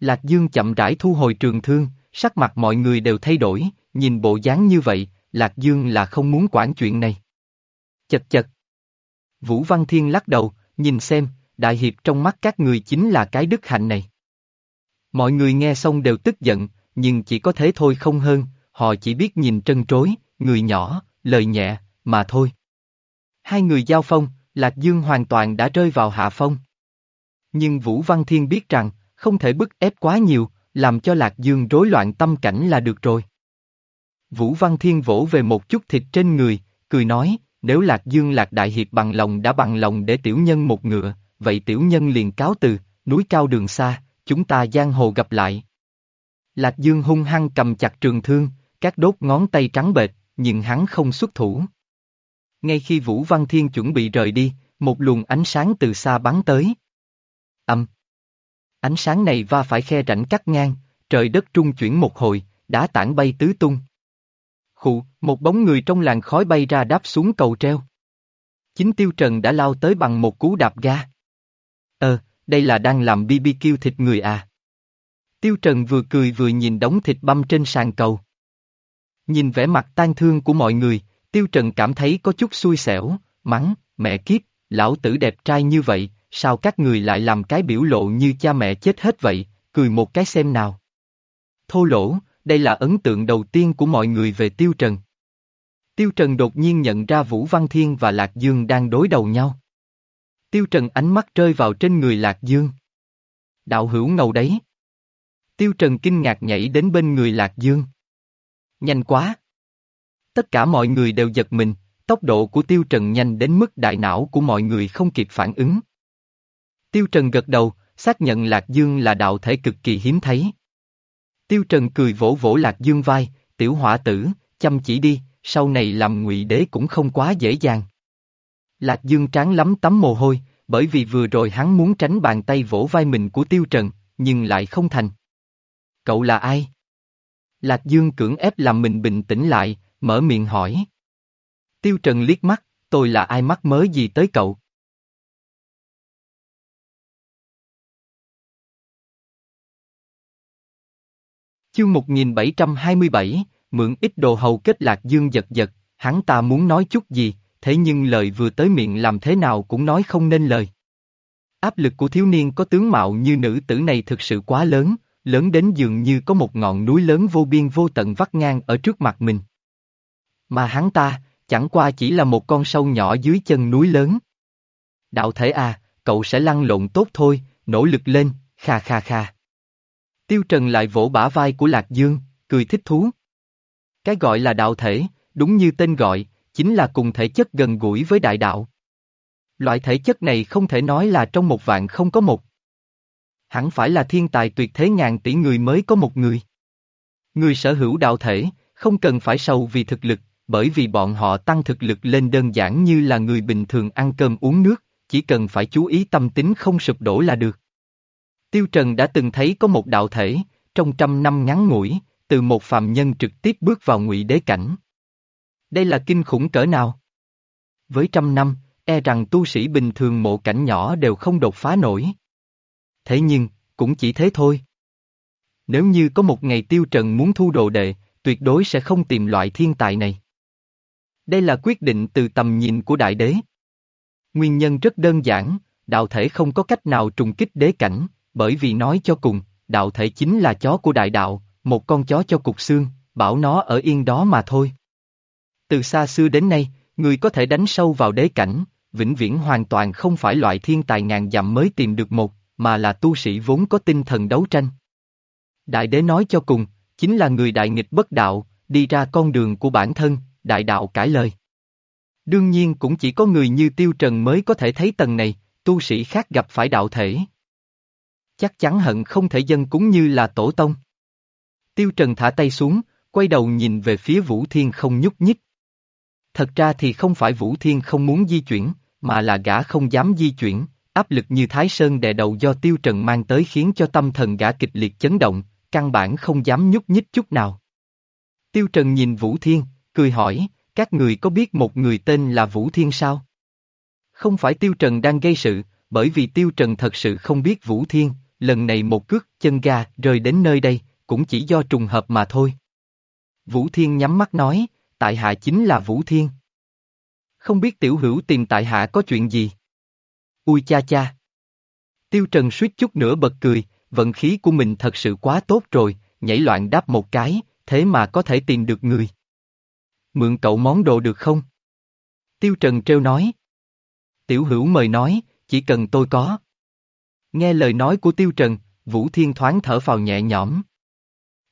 Lạc Dương chậm rãi thu hồi trường thương, sắc mặt mọi người đều thay đổi, nhìn bộ dáng như vậy, Lạc Dương là không muốn quản chuyện này. Chật chật. Vũ Văn Thiên lắc đầu, nhìn xem, đại hiệp trong mắt các người chính là cái đức hạnh này. Mọi người nghe xong đều tức giận, nhưng chỉ có thế thôi không hơn, họ chỉ biết nhìn trân trối, người nhỏ, lời nhẹ, mà thôi. Hai người giao phong, Lạc Dương hoàn toàn đã rơi vào hạ phong. Nhưng Vũ Văn Thiên biết rằng, không thể bức ép quá nhiều, làm cho Lạc Dương rối loạn tâm cảnh là được rồi. Vũ Văn Thiên vỗ về một chút thịt trên người, cười nói, nếu Lạc Dương Lạc Đại Hiệp bằng lòng đã bằng lòng để tiểu nhân một ngựa, vậy tiểu nhân liền cáo từ, núi cao đường xa, chúng ta giang hồ gặp lại. Lạc Dương hung hăng cầm chặt trường thương, các đốt ngón tay trắng bệt, nhưng hắn không xuất thủ. Ngay khi Vũ Văn Thiên chuẩn bị rời đi, một luồng ánh sáng từ xa bắn tới. Âm. Ánh sáng này va phải khe rãnh cắt ngang, trời đất trung chuyển một hồi, đá tảng bay tứ tung. Khụ, một bóng người trong làn khói bay ra đáp xuống cầu treo. Chính Tiêu Trần đã lao tới bằng một cú đạp ga. Ờ, đây là đang làm BBQ thịt người à. Tiêu Trần vừa cười vừa nhìn đống thịt băm trên sàn cầu. Nhìn vẻ mặt tan thương của mọi người, Tiêu Trần cảm thấy có chút xui xẻo, mắng, mẹ kiếp, lão tử đẹp trai như vậy, sao các người lại làm cái biểu lộ như cha mẹ chết hết vậy, cười một cái xem nào. Thô lỗ, đây là ấn tượng đầu tiên của mọi người về Tiêu Trần. Tiêu Trần đột nhiên nhận ra Vũ Văn Thiên và Lạc Dương đang đối đầu nhau. Tiêu Trần ánh mắt rơi vào trên người Lạc Dương. Đạo hữu ngầu đấy. Tiêu Trần kinh ngạc nhảy đến bên người Lạc Dương. Nhanh quá. Tất cả mọi người đều giật mình, tốc độ của Tiêu Trần nhanh đến mức đại não của mọi người không kịp phản ứng. Tiêu Trần gật đầu, xác nhận Lạc Dương là đạo thể cực kỳ hiếm thấy. Tiêu Trần cười vỗ vỗ Lạc Dương vai, tiểu hỏa tử, chăm chỉ đi, sau này làm ngụy đế cũng không quá dễ dàng. Lạc Dương tráng lắm tắm mồ hôi, bởi vì vừa rồi hắn muốn tránh bàn tay vỗ vai mình của Tiêu Trần, nhưng lại không thành. Cậu là ai? Lạc Dương cưỡng ép làm mình bình tĩnh lại, mở miệng hỏi. Tiêu Trần liếc mắt, tôi là ai mắc mớ gì tới cậu? Chương 1727, mượn ít đồ hầu kết lạc dương giật giật, hắn ta muốn nói chút gì, thế nhưng lời vừa tới miệng làm thế nào cũng nói không nên lời. Áp lực của thiếu niên có tướng mạo như nữ tử này thực sự quá lớn, lớn đến dường như có một ngọn núi lớn vô biên vô tận vắt ngang ở trước mặt mình. Mà hắn ta, chẳng qua chỉ là một con sâu nhỏ dưới chân núi lớn. Đạo thể à, cậu sẽ lăn lộn tốt thôi, nỗ lực lên, kha kha kha. Tiêu Trần lại vỗ bả vai của Lạc Dương, cười thích thú. Cái gọi là đạo thể, đúng như tên gọi, chính là cùng thể chất gần gũi với đại đạo. Loại thể chất này không thể nói là trong một vạn không có một. Hẳn phải là thiên tài tuyệt thế ngàn tỷ người mới có một người. Người sở hữu đạo thể, không cần phải sầu vì thực lực, bởi vì bọn họ tăng thực lực lên đơn giản như là người bình thường ăn cơm uống nước, chỉ cần phải chú ý tâm tính không sụp đổ là được. Tiêu Trần đã từng thấy có một đạo thể, trong trăm năm ngắn ngủi, từ một phàm nhân trực tiếp bước vào ngụy đế cảnh. Đây là kinh khủng cỡ nào? Với trăm năm, e rằng tu sĩ bình thường mộ cảnh nhỏ đều không đột phá nổi. Thế nhưng, cũng chỉ thế thôi. Nếu như có một ngày Tiêu Trần muốn thu đồ đệ, tuyệt đối sẽ không tìm loại thiên tài này. Đây là quyết định từ tầm nhìn của đại đế. Nguyên nhân rất đơn giản, đạo thể không có cách nào trùng kích đế cảnh, bởi vì nói cho cùng, đạo thể chính là chó của đại đạo, một con chó cho cục xương, bảo nó ở yên đó mà thôi. Từ xa xưa đến nay, người có thể đánh sâu vào đế cảnh, vĩnh viễn hoàn toàn không phải loại thiên tài ngàn dặm mới tìm được một, mà là tu sĩ vốn có tinh thần đấu tranh. Đại đế nói cho cùng, chính là người đại nghịch bất đạo, đi ra con đường của bản thân, đại đạo cãi lời. Đương nhiên cũng chỉ có người như Tiêu Trần mới có thể thấy tầng này, tu sĩ khác gặp phải đạo thể. Chắc chắn hận không thể dân cúng như là tổ tông. Tiêu Trần thả tay xuống, quay đầu nhìn về phía Vũ Thiên không nhúc nhích. Thật ra thì không phải Vũ Thiên không muốn di chuyển, mà là gã không dám di chuyển, áp lực như Thái Sơn đè đầu do Tiêu Trần mang tới khiến cho tâm thần gã kịch liệt chấn động, căn bản không dám nhúc nhích chút nào. Tiêu Trần nhìn Vũ Thiên, cười hỏi, các người có biết một người tên là Vũ Thiên sao? Không phải Tiêu Trần đang gây sự, bởi vì Tiêu Trần thật sự không biết Vũ Thiên, lần này một cước chân ga rơi đến nơi đây, cũng chỉ do trùng hợp mà thôi. Vũ Thiên nhắm mắt nói, tại hạ chính là Vũ Thiên. Không biết tiểu hữu tìm tại hạ có chuyện gì? Ui cha cha. Tiêu Trần suýt chút nữa bật cười, vận khí của mình thật sự quá tốt rồi, nhảy loạn đáp một cái, thế mà có thể tìm được người. Mượn cậu món đồ được không? Tiêu Trần trêu nói. Tiểu hữu mời nói, chỉ cần tôi có. Nghe lời nói của Tiêu Trần, Vũ Thiên thoáng thở vào nhẹ nhõm.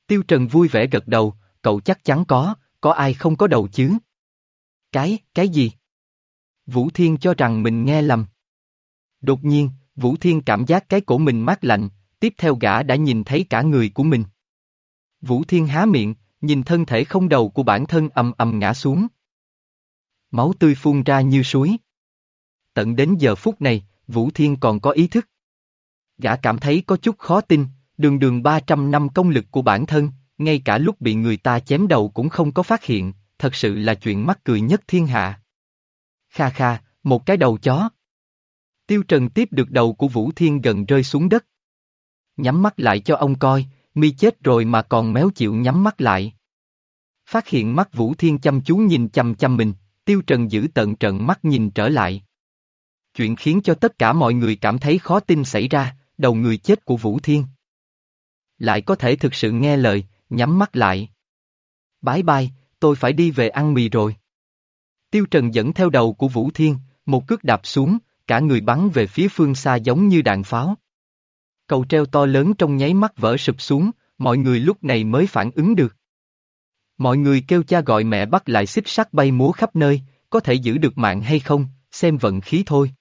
Tiêu Trần vui vẻ gật đầu, cậu chắc chắn có, có ai không có đầu chứ? Cái, cái gì? Vũ Thiên cho rằng mình nghe lầm. Đột nhiên, Vũ Thiên cảm giác cái cổ mình mát lạnh, tiếp theo gã đã nhìn thấy cả người của mình. Vũ Thiên há miệng, nhìn thân thể không đầu của bản thân ầm ầm ngã xuống. Máu tươi phun ra như suối. Tận đến giờ phút này, Vũ Thiên còn có ý thức. Gã cảm thấy có chút khó tin, đường đường 300 năm công lực của bản thân, ngay cả lúc bị người ta chém đầu cũng không có phát hiện, thật sự là chuyện mắc cười nhất thiên hạ. Kha kha, một cái đầu chó. Tiêu Trần tiếp được đầu của Vũ Thiên gần rơi xuống đất. Nhắm mắt lại cho ông coi, mi chết rồi mà còn méo chịu nhắm mắt lại. Phát hiện mắt Vũ Thiên chăm chú nhìn chăm chăm mình, Tiêu Trần giữ tận trận mắt nhìn trở lại. Chuyện khiến cho tất cả mọi người cảm thấy khó tin xảy ra, đầu người chết của Vũ Thiên. Lại có thể thực sự nghe lời, nhắm mắt lại. Bái bai, tôi phải đi về ăn mì rồi. Tiêu Trần dẫn theo đầu của Vũ Thiên, một cước đạp xuống, cả người bắn về phía phương xa giống như đạn pháo. Cầu treo to lớn trong nháy mắt vỡ sụp xuống, mọi người lúc này mới phản ứng được. Mọi người kêu cha gọi mẹ bắt lại xích sắt bay múa khắp nơi, có thể giữ được mạng hay không, xem vận khí thôi.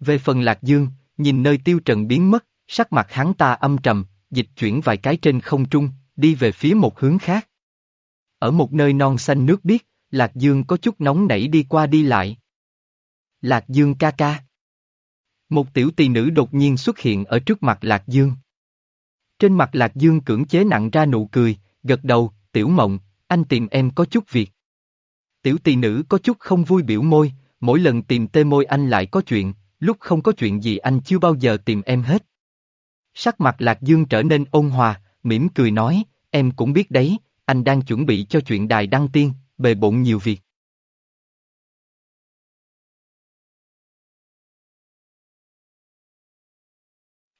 Về phần Lạc Dương, nhìn nơi tiêu trần biến mất, sắc mặt hắn ta âm trầm, dịch chuyển vài cái trên không trung, đi về phía một hướng khác. Ở một nơi non xanh nước biếc, Lạc Dương có chút nóng nảy đi qua đi lại. Lạc Dương ca ca. Một tiểu tỳ nữ đột nhiên xuất hiện ở trước mặt Lạc Dương. Trên mặt Lạc Dương cưỡng chế nặng ra nụ cười, gật đầu, tiểu mộng, anh tìm em có chút việc. Tiểu tỳ nữ có chút không vui biểu môi, mỗi lần tìm tê môi anh lại có chuyện, lúc không có chuyện gì anh chưa bao giờ tìm em hết. Sắc mặt Lạc Dương trở nên ôn hòa, mỉm cười nói, em cũng biết đấy, anh đang chuẩn bị cho chuyện đài đăng tiên, bề bộn nhiều việc.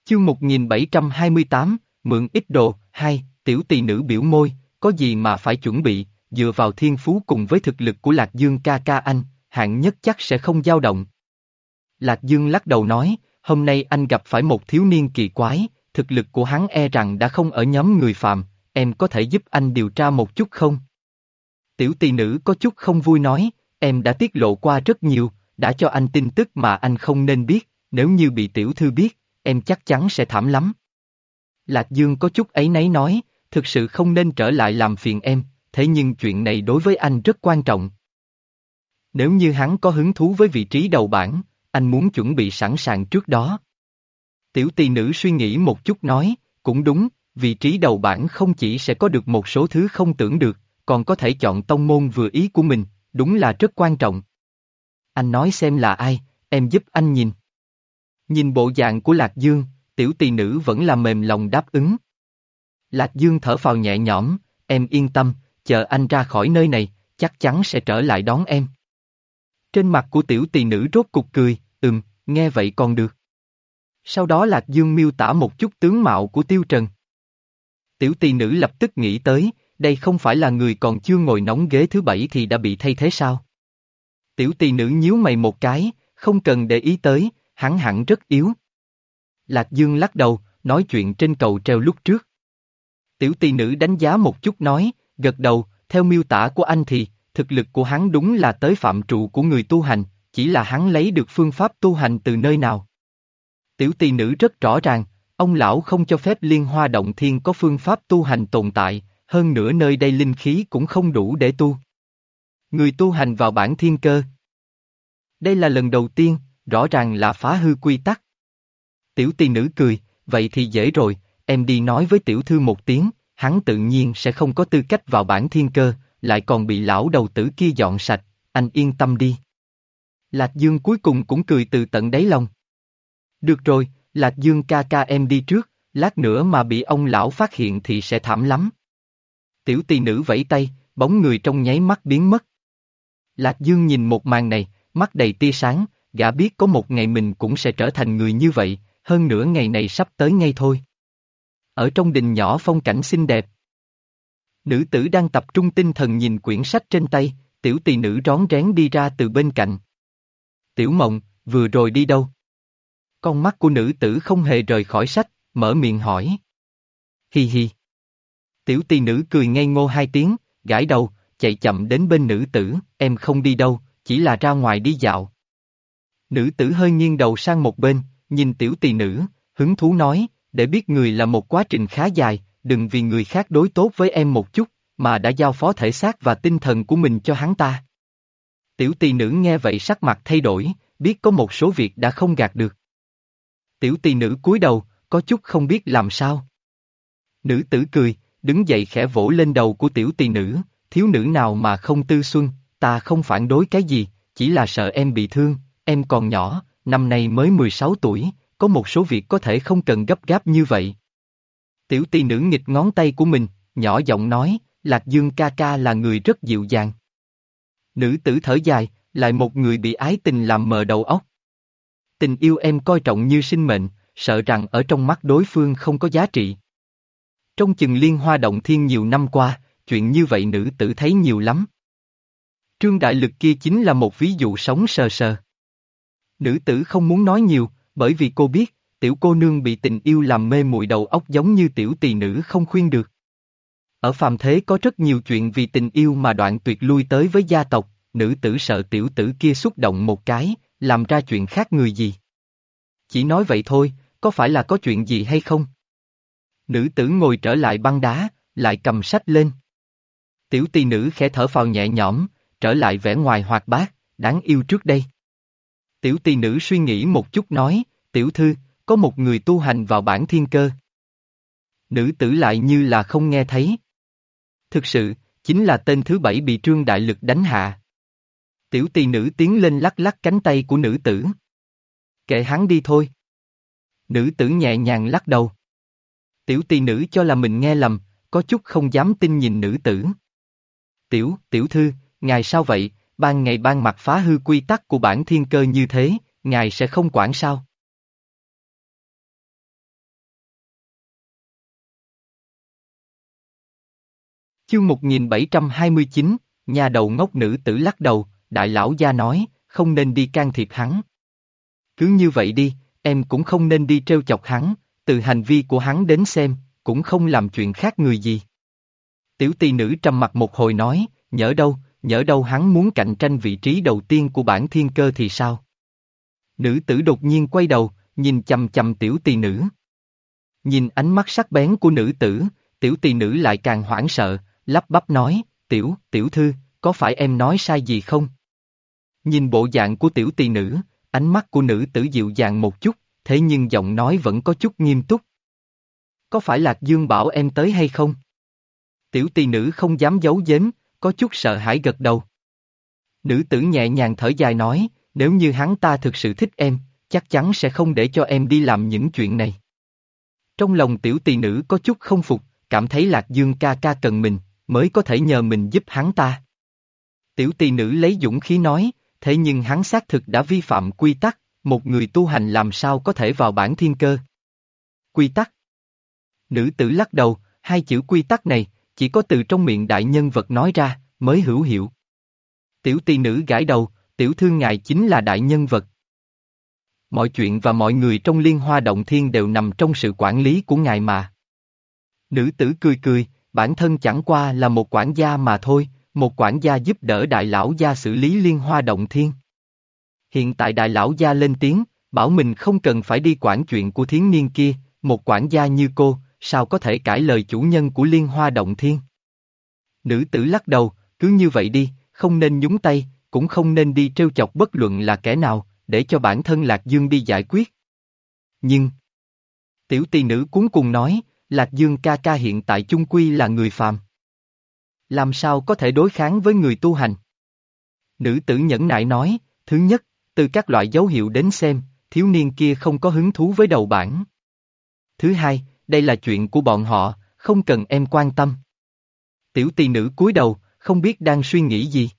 Chương 1728, Mượn ít đồ, hai, tiểu tỳ nữ biểu môi, có gì mà phải chuẩn bị, dựa vào thiên phú cùng với thực lực của Lạc Dương ca ca anh, hạng nhất chắc sẽ không dao động. Lạc Dương lắc đầu nói, hôm nay anh gặp phải một thiếu niên kỳ quái, thực lực của hắn e rằng đã không ở nhóm người phạm, em có thể giúp anh điều tra một chút không? Tiểu tỳ nữ có chút không vui nói, em đã tiết lộ qua rất nhiều, đã cho anh tin tức mà anh không nên biết, nếu như bị tiểu thư biết, em chắc chắn sẽ thảm lắm. Lạc Dương có chút ấy nấy nói, thực sự không nên trở lại làm phiền em, thế nhưng chuyện này đối với anh rất quan trọng. Nếu như hắn có hứng thú với vị trí đầu bảng, anh muốn chuẩn bị sẵn sàng trước đó. Tiểu tỳ nữ suy nghĩ một chút nói, cũng đúng, vị trí đầu bảng không chỉ sẽ có được một số thứ không tưởng được, còn có thể chọn tông môn vừa ý của mình, đúng là rất quan trọng. Anh nói xem là ai, em giúp anh nhìn. Nhìn bộ dạng của Lạc Dương, tiểu tỳ nữ vẫn là mềm lòng đáp ứng. Lạc Dương thở phào nhẹ nhõm, em yên tâm, chờ anh ra khỏi nơi này, chắc chắn sẽ trở lại đón em. Trên mặt của tiểu tỳ nữ rốt cục cười, ừm, nghe vậy còn được. Sau đó Lạc Dương miêu tả một chút tướng mạo của Tiêu Trần. Tiểu tỳ nữ lập tức nghĩ tới, đây không phải là người còn chưa ngồi nóng ghế thứ bảy thì đã bị thay thế sao? Tiểu tỳ nữ nhíu mày một cái, không cần để ý tới, hắn hẳn rất yếu. Lạc Dương lắc đầu, nói chuyện trên cầu treo lúc trước. Tiểu tỳ nữ đánh giá một chút nói, gật đầu, theo miêu tả của anh thì, thực lực của hắn đúng là tới phạm trụ của người tu hành, chỉ là hắn lấy được phương pháp tu hành từ nơi nào. Tiểu tỳ nữ rất rõ ràng, ông lão không cho phép liên hoa động thiên có phương pháp tu hành tồn tại, hơn nữa nơi đây linh khí cũng không đủ để tu. Người tu hành vào bản thiên cơ. Đây là lần đầu tiên, rõ ràng là phá hư quy tắc. Tiểu tỳ nữ cười, vậy thì dễ rồi, em đi nói với tiểu thư một tiếng, hắn tự nhiên sẽ không có tư cách vào bản thiên cơ, lại còn bị lão đầu tử kia dọn sạch, anh yên tâm đi. Lạc Dương cuối cùng cũng cười từ tận đáy lòng. Được rồi, Lạc Dương ca ca em đi trước, lát nữa mà bị ông lão phát hiện thì sẽ thảm lắm. Tiểu tỳ nữ vẫy tay, bóng người trong nháy mắt biến mất. Lạc Dương nhìn một màn này, mắt đầy tia sáng, gã biết có một ngày mình cũng sẽ trở thành người như vậy, hơn nữa ngày này sắp tới ngay thôi. Ở trong đình nhỏ phong cảnh xinh đẹp. Nữ tử đang tập trung tinh thần nhìn quyển sách trên tay, tiểu tỳ nữ rón rén đi ra từ bên cạnh. Tiểu mộng, vừa rồi đi đâu? Con mắt của nữ tử không hề rời khỏi sách, mở miệng hỏi. Hi hi. Tiểu tỳ nữ cười ngây ngô hai tiếng, gãi đầu, chạy chậm đến bên nữ tử, em không đi đâu, chỉ là ra ngoài đi dạo. Nữ tử hơi nghiêng đầu sang một bên, nhìn tiểu tỳ nữ, hứng thú nói, để biết người là một quá trình khá dài, đừng vì người khác đối tốt với em một chút, mà đã giao phó thể xác và tinh thần của mình cho hắn ta. Tiểu tỳ nữ nghe vậy sắc mặt thay đổi, biết có một số việc đã không gạt được. Tiểu tỳ nữ cúi đầu, có chút không biết làm sao. Nữ tử cười, đứng dậy khẽ vỗ lên đầu của tiểu tỳ nữ, thiếu nữ nào mà không tư xuân, ta không phản đối cái gì, chỉ là sợ em bị thương, em còn nhỏ, năm nay mới 16 tuổi, có một số việc có thể không cần gấp gáp như vậy. Tiểu tỳ nữ nghịch ngón tay của mình, nhỏ giọng nói, Lạc Dương ca ca là người rất dịu dàng. Nữ tử thở dài, lại một người bị ái tình làm mờ đầu óc. Tình yêu em coi trọng như sinh mệnh, sợ rằng ở trong mắt đối phương không có giá trị. Trong chừng liên hoa động thiên nhiều năm qua, chuyện như vậy nữ tử thấy nhiều lắm. Trương Đại Lực kia chính là một ví dụ sống sờ sờ. Nữ tử không muốn nói nhiều, bởi vì cô biết, tiểu cô nương bị tình yêu làm mê muội đầu óc giống như tiểu tỳ nữ không khuyên được. Ở phàm thế có rất nhiều chuyện vì tình yêu mà đoạn tuyệt lui tới với gia tộc, nữ tử sợ tiểu tử kia xúc động một cái, làm ra chuyện khác người gì. Chỉ nói vậy thôi, có phải là có chuyện gì hay không? Nữ tử ngồi trở lại băng đá, lại cầm sách lên. Tiểu tỳ nữ khẽ thở phào nhẹ nhõm, trở lại vẻ ngoài hoạt bát, đáng yêu trước đây. Tiểu tỳ nữ suy nghĩ một chút nói, tiểu thư, có một người tu hành vào bản thiên cơ. Nữ tử lại như là không nghe thấy. Thực sự, chính là tên thứ bảy bị trương đại lực đánh hạ. Tiểu tỳ nữ tiến lên lắc lắc cánh tay của nữ tử. Kệ hắn đi thôi. Nữ tử nhẹ nhàng lắc đầu. Tiểu tỳ nữ cho là mình nghe lầm, có chút không dám tin nhìn nữ tử. Tiểu, tiểu thư, ngài sao vậy, ban ngày ban mặt phá hư quy tắc của bản thiên cơ như thế, ngài sẽ không quản sao? Chương 1729, nhà đầu ngốc nữ tử lắc đầu, đại lão gia nói, không nên đi can thiệp hắn. Cứ như vậy đi, em cũng không nên đi trêu chọc hắn, từ hành vi của hắn đến xem, cũng không làm chuyện khác người gì. Tiểu tỳ nữ trầm mặt một hồi nói, nhỡ đâu, nhỡ đâu hắn muốn cạnh tranh vị trí đầu tiên của bản thiên cơ thì sao? Nữ tử đột nhiên quay đầu, nhìn chầm chầm tiểu tỳ nữ. Nhìn ánh mắt sắc bén của nữ tử, tiểu tỳ nữ lại càng hoảng sợ, lắp bắp nói, tiểu, tiểu thư, có phải em nói sai gì không? Nhìn bộ dạng của tiểu tỳ nữ, ánh mắt của nữ tử dịu dàng một chút, thế nhưng giọng nói vẫn có chút nghiêm túc. Có phải Lạc Dương bảo em tới hay không? Tiểu tỳ nữ không dám giấu giếm, có chút sợ hãi gật đầu. Nữ tử nhẹ nhàng thở dài nói, nếu như hắn ta thực sự thích em, chắc chắn sẽ không để cho em đi làm những chuyện này. Trong lòng tiểu tỳ nữ có chút không phục, cảm thấy Lạc Dương ca ca cần mình, mới có thể nhờ mình giúp hắn ta. Tiểu tỳ nữ lấy dũng khí nói, thế nhưng hắn xác thực đã vi phạm quy tắc, một người tu hành làm sao có thể vào bản thiên cơ. Quy tắc Nữ tử lắc đầu, hai chữ quy tắc này, chỉ có từ trong miệng đại nhân vật nói ra, mới hữu hiệu. Tiểu tỳ nữ gãi đầu, tiểu thương ngài chính là đại nhân vật. Mọi chuyện và mọi người trong liên hoa động thiên đều nằm trong sự quản lý của ngài mà. Nữ tử cười cười, bản thân chẳng qua là một quản gia mà thôi, một quản gia giúp đỡ đại lão gia xử lý liên hoa động thiên. Hiện tại đại lão gia lên tiếng, bảo mình không cần phải đi quản chuyện của thiến niên kia, một quản gia như cô, sao có thể cãi lời chủ nhân của liên hoa động thiên. Nữ tử lắc đầu, cứ như vậy đi, không nên nhúng tay, cũng không nên đi trêu chọc bất luận là kẻ nào, để cho bản thân Lạc Dương đi giải quyết. Nhưng, tiểu tỳ nữ cuốn cùng nói, Lạc Dương ca ca hiện tại chung quy là người phàm. Làm sao có thể đối kháng với người tu hành? Nữ tử nhẫn nại nói, thứ nhất, từ các loại dấu hiệu đến xem, thiếu niên kia không có hứng thú với đầu bản. Thứ hai, đây là chuyện của bọn họ, không cần em quan tâm. Tiểu tỳ nữ cúi đầu, không biết đang suy nghĩ gì.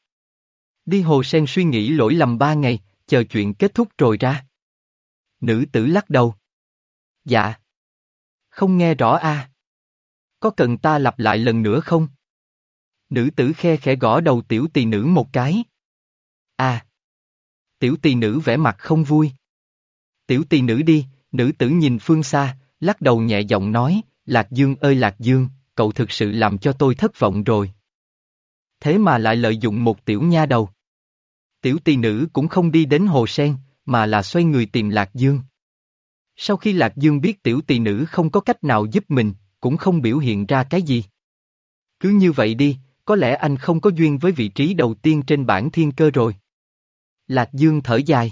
Đi hồ sen suy nghĩ lỗi lầm ba ngày, chờ chuyện kết thúc rồi ra. Nữ tử lắc đầu. Dạ. Không nghe rõ a. Có cần ta lặp lại lần nữa không? Nữ tử khe khẽ gõ đầu tiểu tỳ nữ một cái. À. Tiểu tỳ nữ vẻ mặt không vui. Tiểu tỳ nữ đi, nữ tử nhìn phương xa, lắc đầu nhẹ giọng nói, Lạc Dương ơi Lạc Dương, cậu thực sự làm cho tôi thất vọng rồi. Thế mà lại lợi dụng một tiểu nha đầu. Tiểu tỳ nữ cũng không đi đến hồ sen, mà là xoay người tìm Lạc Dương. Sau khi Lạc Dương biết tiểu tỳ nữ không có cách nào giúp mình, cũng không biểu hiện ra cái gì. Cứ như vậy đi, có lẽ anh không có duyên với vị trí đầu tiên trên bảng thiên cơ rồi. Lạc Dương thở dài.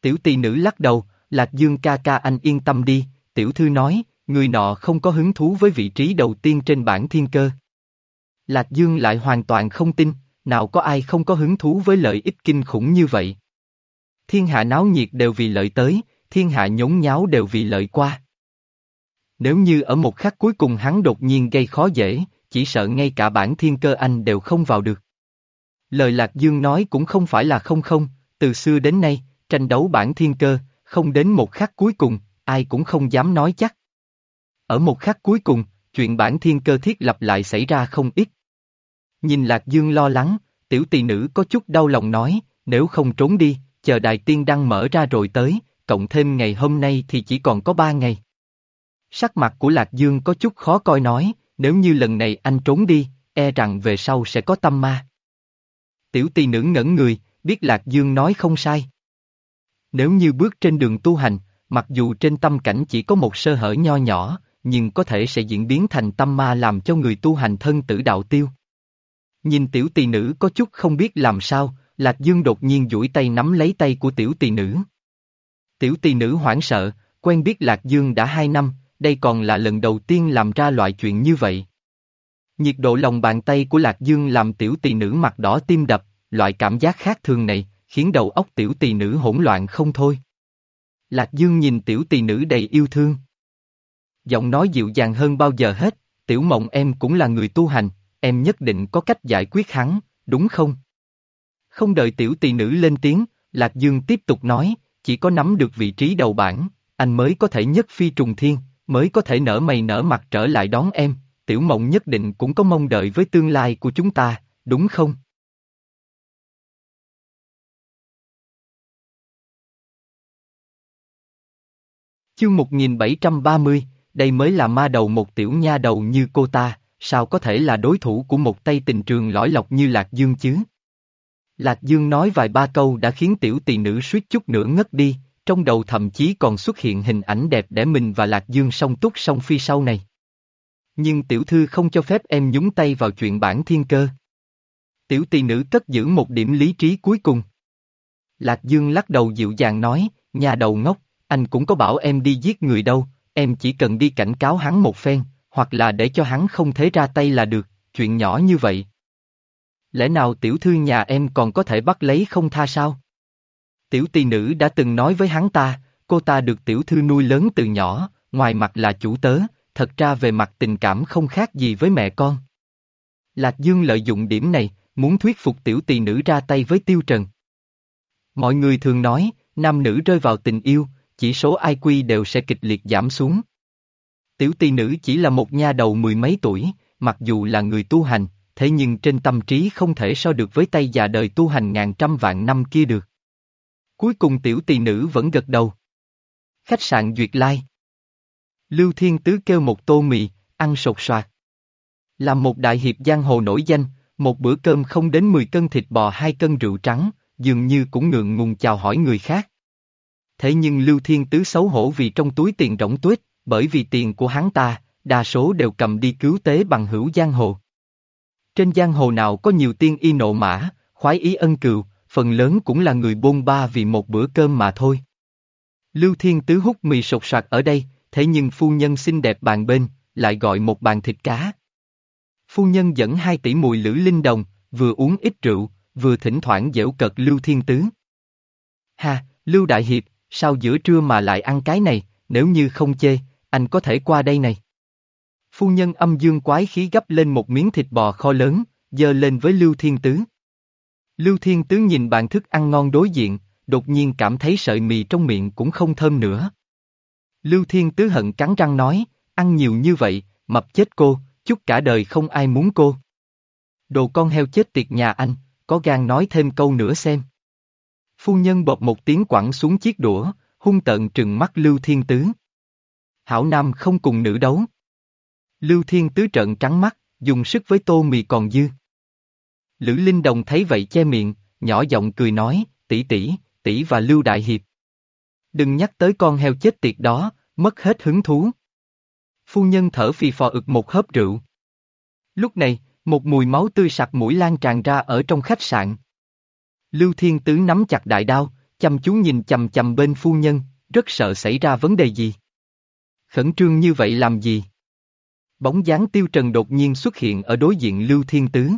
Tiểu tỳ nữ lắc đầu, Lạc Dương ca ca anh yên tâm đi, tiểu thư nói, người nọ không có hứng thú với vị trí đầu tiên trên bảng thiên cơ. Lạc Dương lại hoàn toàn không tin, nào có ai không có hứng thú với lợi ích kinh khủng như vậy. Thiên hạ náo nhiệt đều vì lợi tới, thiên hạ nhốn nháo đều vì lợi qua. Nếu như ở một khắc cuối cùng hắn đột nhiên gây khó dễ, chỉ sợ ngay cả bản thiên cơ anh đều không vào được. Lời Lạc Dương nói cũng không phải là không không, từ xưa đến nay, tranh đấu bản thiên cơ, không đến một khắc cuối cùng, ai cũng không dám nói chắc. Ở một khắc cuối cùng, chuyện bản thiên cơ thiết lập lại xảy ra không ít. Nhìn Lạc Dương lo lắng, tiểu tỳ nữ có chút đau lòng nói, nếu không trốn đi, chờ đài tiên đăng mở ra rồi tới, cộng thêm ngày hôm nay thì chỉ còn có ba ngày. Sắc mặt của Lạc Dương có chút khó coi nói, nếu như lần này anh trốn đi, e rằng về sau sẽ có tâm ma. Tiểu tỳ nữ ngẩn người, biết Lạc Dương nói không sai. Nếu như bước trên đường tu hành, mặc dù trên tâm cảnh chỉ có một sơ hở nho nhỏ, nhưng có thể sẽ diễn biến thành tâm ma làm cho người tu hành thân tử đạo tiêu. Nhìn tiểu tỳ nữ có chút không biết làm sao, Lạc Dương đột nhiên duỗi tay nắm lấy tay của tiểu tỳ nữ. Tiểu tỳ nữ hoảng sợ, quen biết Lạc Dương đã hai năm, đây còn là lần đầu tiên làm ra loại chuyện như vậy. Nhiệt độ lòng bàn tay của Lạc Dương làm tiểu tỳ nữ mặt đỏ tim đập, loại cảm giác khác thường này, khiến đầu óc tiểu tỳ nữ hỗn loạn không thôi. Lạc Dương nhìn tiểu tỳ nữ đầy yêu thương. Giọng nói dịu dàng hơn bao giờ hết, tiểu mộng em cũng là người tu hành, em nhất định có cách giải quyết hắn, đúng không? Không đợi tiểu tỳ nữ lên tiếng, Lạc Dương tiếp tục nói, chỉ có nắm được vị trí đầu bảng, anh mới có thể nhất phi trùng thiên, mới có thể nở mày nở mặt trở lại đón em, tiểu mộng nhất định cũng có mong đợi với tương lai của chúng ta, đúng không? Chương 1730, đây mới là ma đầu một tiểu nha đầu như cô ta, sao có thể là đối thủ của một tay tình trường lõi lọc như Lạc Dương chứ? Lạc Dương nói vài ba câu đã khiến tiểu tỳ nữ suýt chút nữa ngất đi, trong đầu thậm chí còn xuất hiện hình ảnh đẹp để mình và Lạc Dương song túc song phi sau này. Nhưng tiểu thư không cho phép em nhúng tay vào chuyện bản thiên cơ. Tiểu tỳ nữ cất giữ một điểm lý trí cuối cùng. Lạc Dương lắc đầu dịu dàng nói, nhà đầu ngốc, anh cũng có bảo em đi giết người đâu, em chỉ cần đi cảnh cáo hắn một phen, hoặc là để cho hắn không thế ra tay là được, chuyện nhỏ như vậy. Lẽ nào tiểu thư nhà em còn có thể bắt lấy không tha sao? Tiểu tỳ nữ đã từng nói với hắn ta, cô ta được tiểu thư nuôi lớn từ nhỏ, ngoài mặt là chủ tớ, thật ra về mặt tình cảm không khác gì với mẹ con. Lạc Dương lợi dụng điểm này, muốn thuyết phục tiểu tỳ nữ ra tay với tiêu trần. Mọi người thường nói, nam nữ rơi vào tình yêu, chỉ số IQ đều sẽ kịch liệt giảm xuống. Tiểu tỳ nữ chỉ là một nha đầu mười mấy tuổi, mặc dù là người tu hành, thế nhưng trên tâm trí không thể so được với tay già đời tu hành ngàn trăm vạn năm kia được. Cuối cùng tiểu tỳ nữ vẫn gật đầu. Khách sạn Duyệt Lai Lưu Thiên Tứ kêu một tô mì, ăn sột soạt. Làm một đại hiệp giang hồ nổi danh, một bữa cơm không đến 10 cân thịt bò hai cân rượu trắng, dường như cũng ngượng ngùng chào hỏi người khác. Thế nhưng Lưu Thiên Tứ xấu hổ vì trong túi tiền rỗng tuyết, bởi vì tiền của hắn ta, đa số đều cầm đi cứu tế bằng hữu giang hồ. Trên giang hồ nào có nhiều tiên y nộ mã, khoái ý ân cừu, phần lớn cũng là người bôn ba vì một bữa cơm mà thôi. Lưu Thiên Tứ hút mì sột soạt ở đây, thế nhưng phu nhân xinh đẹp bàn bên, lại gọi một bàn thịt cá. Phu nhân dẫn hai tỷ mùi lữ linh đồng, vừa uống ít rượu, vừa thỉnh thoảng dễu cợt Lưu Thiên Tứ. Ha, Lưu Đại Hiệp, sao giữa trưa mà lại ăn cái này, nếu như không chê, anh có thể qua đây này. Phu nhân âm dương quái khí gấp lên một miếng thịt bò kho lớn, dơ lên với Lưu Thiên Tứ. Lưu Thiên Tứ nhìn bàn thức ăn ngon đối diện, đột nhiên cảm thấy sợi mì trong miệng cũng không thơm nữa. Lưu Thiên Tứ hận cắn răng nói, ăn nhiều như vậy, mập chết cô, chút cả đời không ai muốn cô. Đồ con heo chết tiệt nhà anh, có gan nói thêm câu nữa xem. Phu nhân bọt một tiếng quẳng xuống chiếc đũa, hung tợn trừng mắt Lưu Thiên Tứ. Hảo Nam không cùng nữ đấu. Lưu Thiên Tứ trợn trắng mắt, dùng sức với tô mì còn dư. Lữ Linh Đồng thấy vậy che miệng, nhỏ giọng cười nói, tỷ tỷ, tỷ và Lưu Đại Hiệp. Đừng nhắc tới con heo chết tiệt đó, mất hết hứng thú. Phu nhân thở phì phò ực một hớp rượu. Lúc này, một mùi máu tươi sặc mũi lan tràn ra ở trong khách sạn. Lưu Thiên Tứ nắm chặt đại đao, chăm chú nhìn chầm chầm bên phu nhân, rất sợ xảy ra vấn đề gì. Khẩn trương như vậy làm gì? Bóng dáng Tiêu Trần đột nhiên xuất hiện ở đối diện Lưu Thiên Tứ.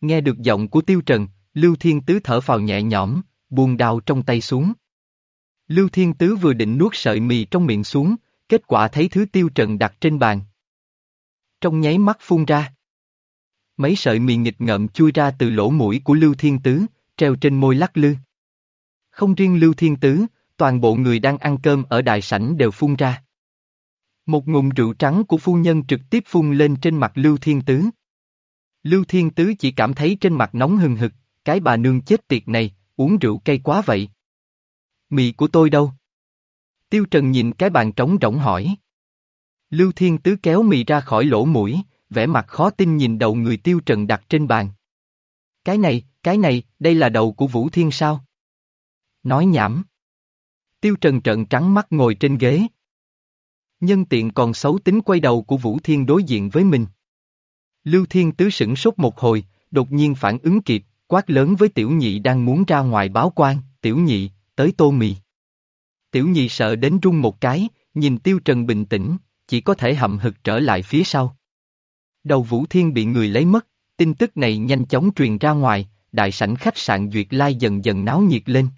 Nghe được giọng của Tiêu Trần, Lưu Thiên Tứ thở phào nhẹ nhõm, buông đao trong tay xuống. Lưu Thiên Tứ vừa định nuốt sợi mì trong miệng xuống, kết quả thấy thứ Tiêu Trần đặt trên bàn. Trong nháy mắt phun ra. Mấy sợi mì nghịch ngợm chui ra từ lỗ mũi của Lưu Thiên Tứ, treo trên môi lắc lư. Không riêng Lưu Thiên Tứ, toàn bộ người đang ăn cơm ở đại sảnh đều phun ra. Một ngụm rượu trắng của phu nhân trực tiếp phun lên trên mặt Lưu Thiên Tứ. Lưu Thiên Tứ chỉ cảm thấy trên mặt nóng hừng hực, cái bà nương chết tiệt này, uống rượu cay quá vậy. Mì của tôi đâu? Tiêu Trần nhìn cái bàn trống rỗng hỏi. Lưu Thiên Tứ kéo mì ra khỏi lỗ mũi, vẻ mặt khó tin nhìn đầu người Tiêu Trần đặt trên bàn. Cái này, cái này, đây là đầu của Vũ Thiên sao? Nói nhảm. Tiêu Trần trợn trắng mắt ngồi trên ghế. Nhân tiện còn xấu tính quay đầu của Vũ Thiên đối diện với mình. Lưu Thiên Tứ sửng sốt một hồi, đột nhiên phản ứng kịp, quát lớn với tiểu nhị đang muốn ra ngoài báo quan, tiểu nhị, tới tô mì. Tiểu nhị sợ đến run một cái, nhìn Tiêu Trần bình tĩnh, chỉ có thể hậm hực trở lại phía sau. Đầu Vũ Thiên bị người lấy mất, tin tức này nhanh chóng truyền ra ngoài, đại sảnh khách sạn Duyệt Lai dần dần náo nhiệt lên.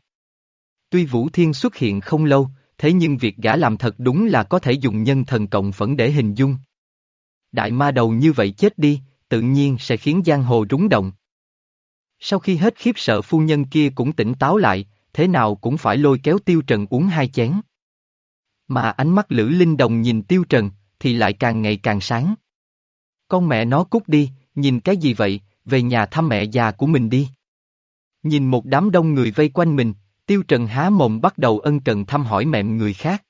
Tuy Vũ Thiên xuất hiện không lâu, thế nhưng việc gã làm thật đúng là có thể dùng nhân thần cộng phẫn để hình dung. Đại ma đầu như vậy chết đi, tự nhiên sẽ khiến giang hồ rúng động. Sau khi hết khiếp sợ phu nhân kia cũng tỉnh táo lại, thế nào cũng phải lôi kéo Tiêu Trần uống hai chén. Mà ánh mắt Lữ Linh Đồng nhìn Tiêu Trần, thì lại càng ngày càng sáng. Con mẹ nó cút đi, nhìn cái gì vậy, về nhà thăm mẹ già của mình đi. Nhìn một đám đông người vây quanh mình, Tiêu Trần há mồm bắt đầu ân cần thăm hỏi mẹ người khác.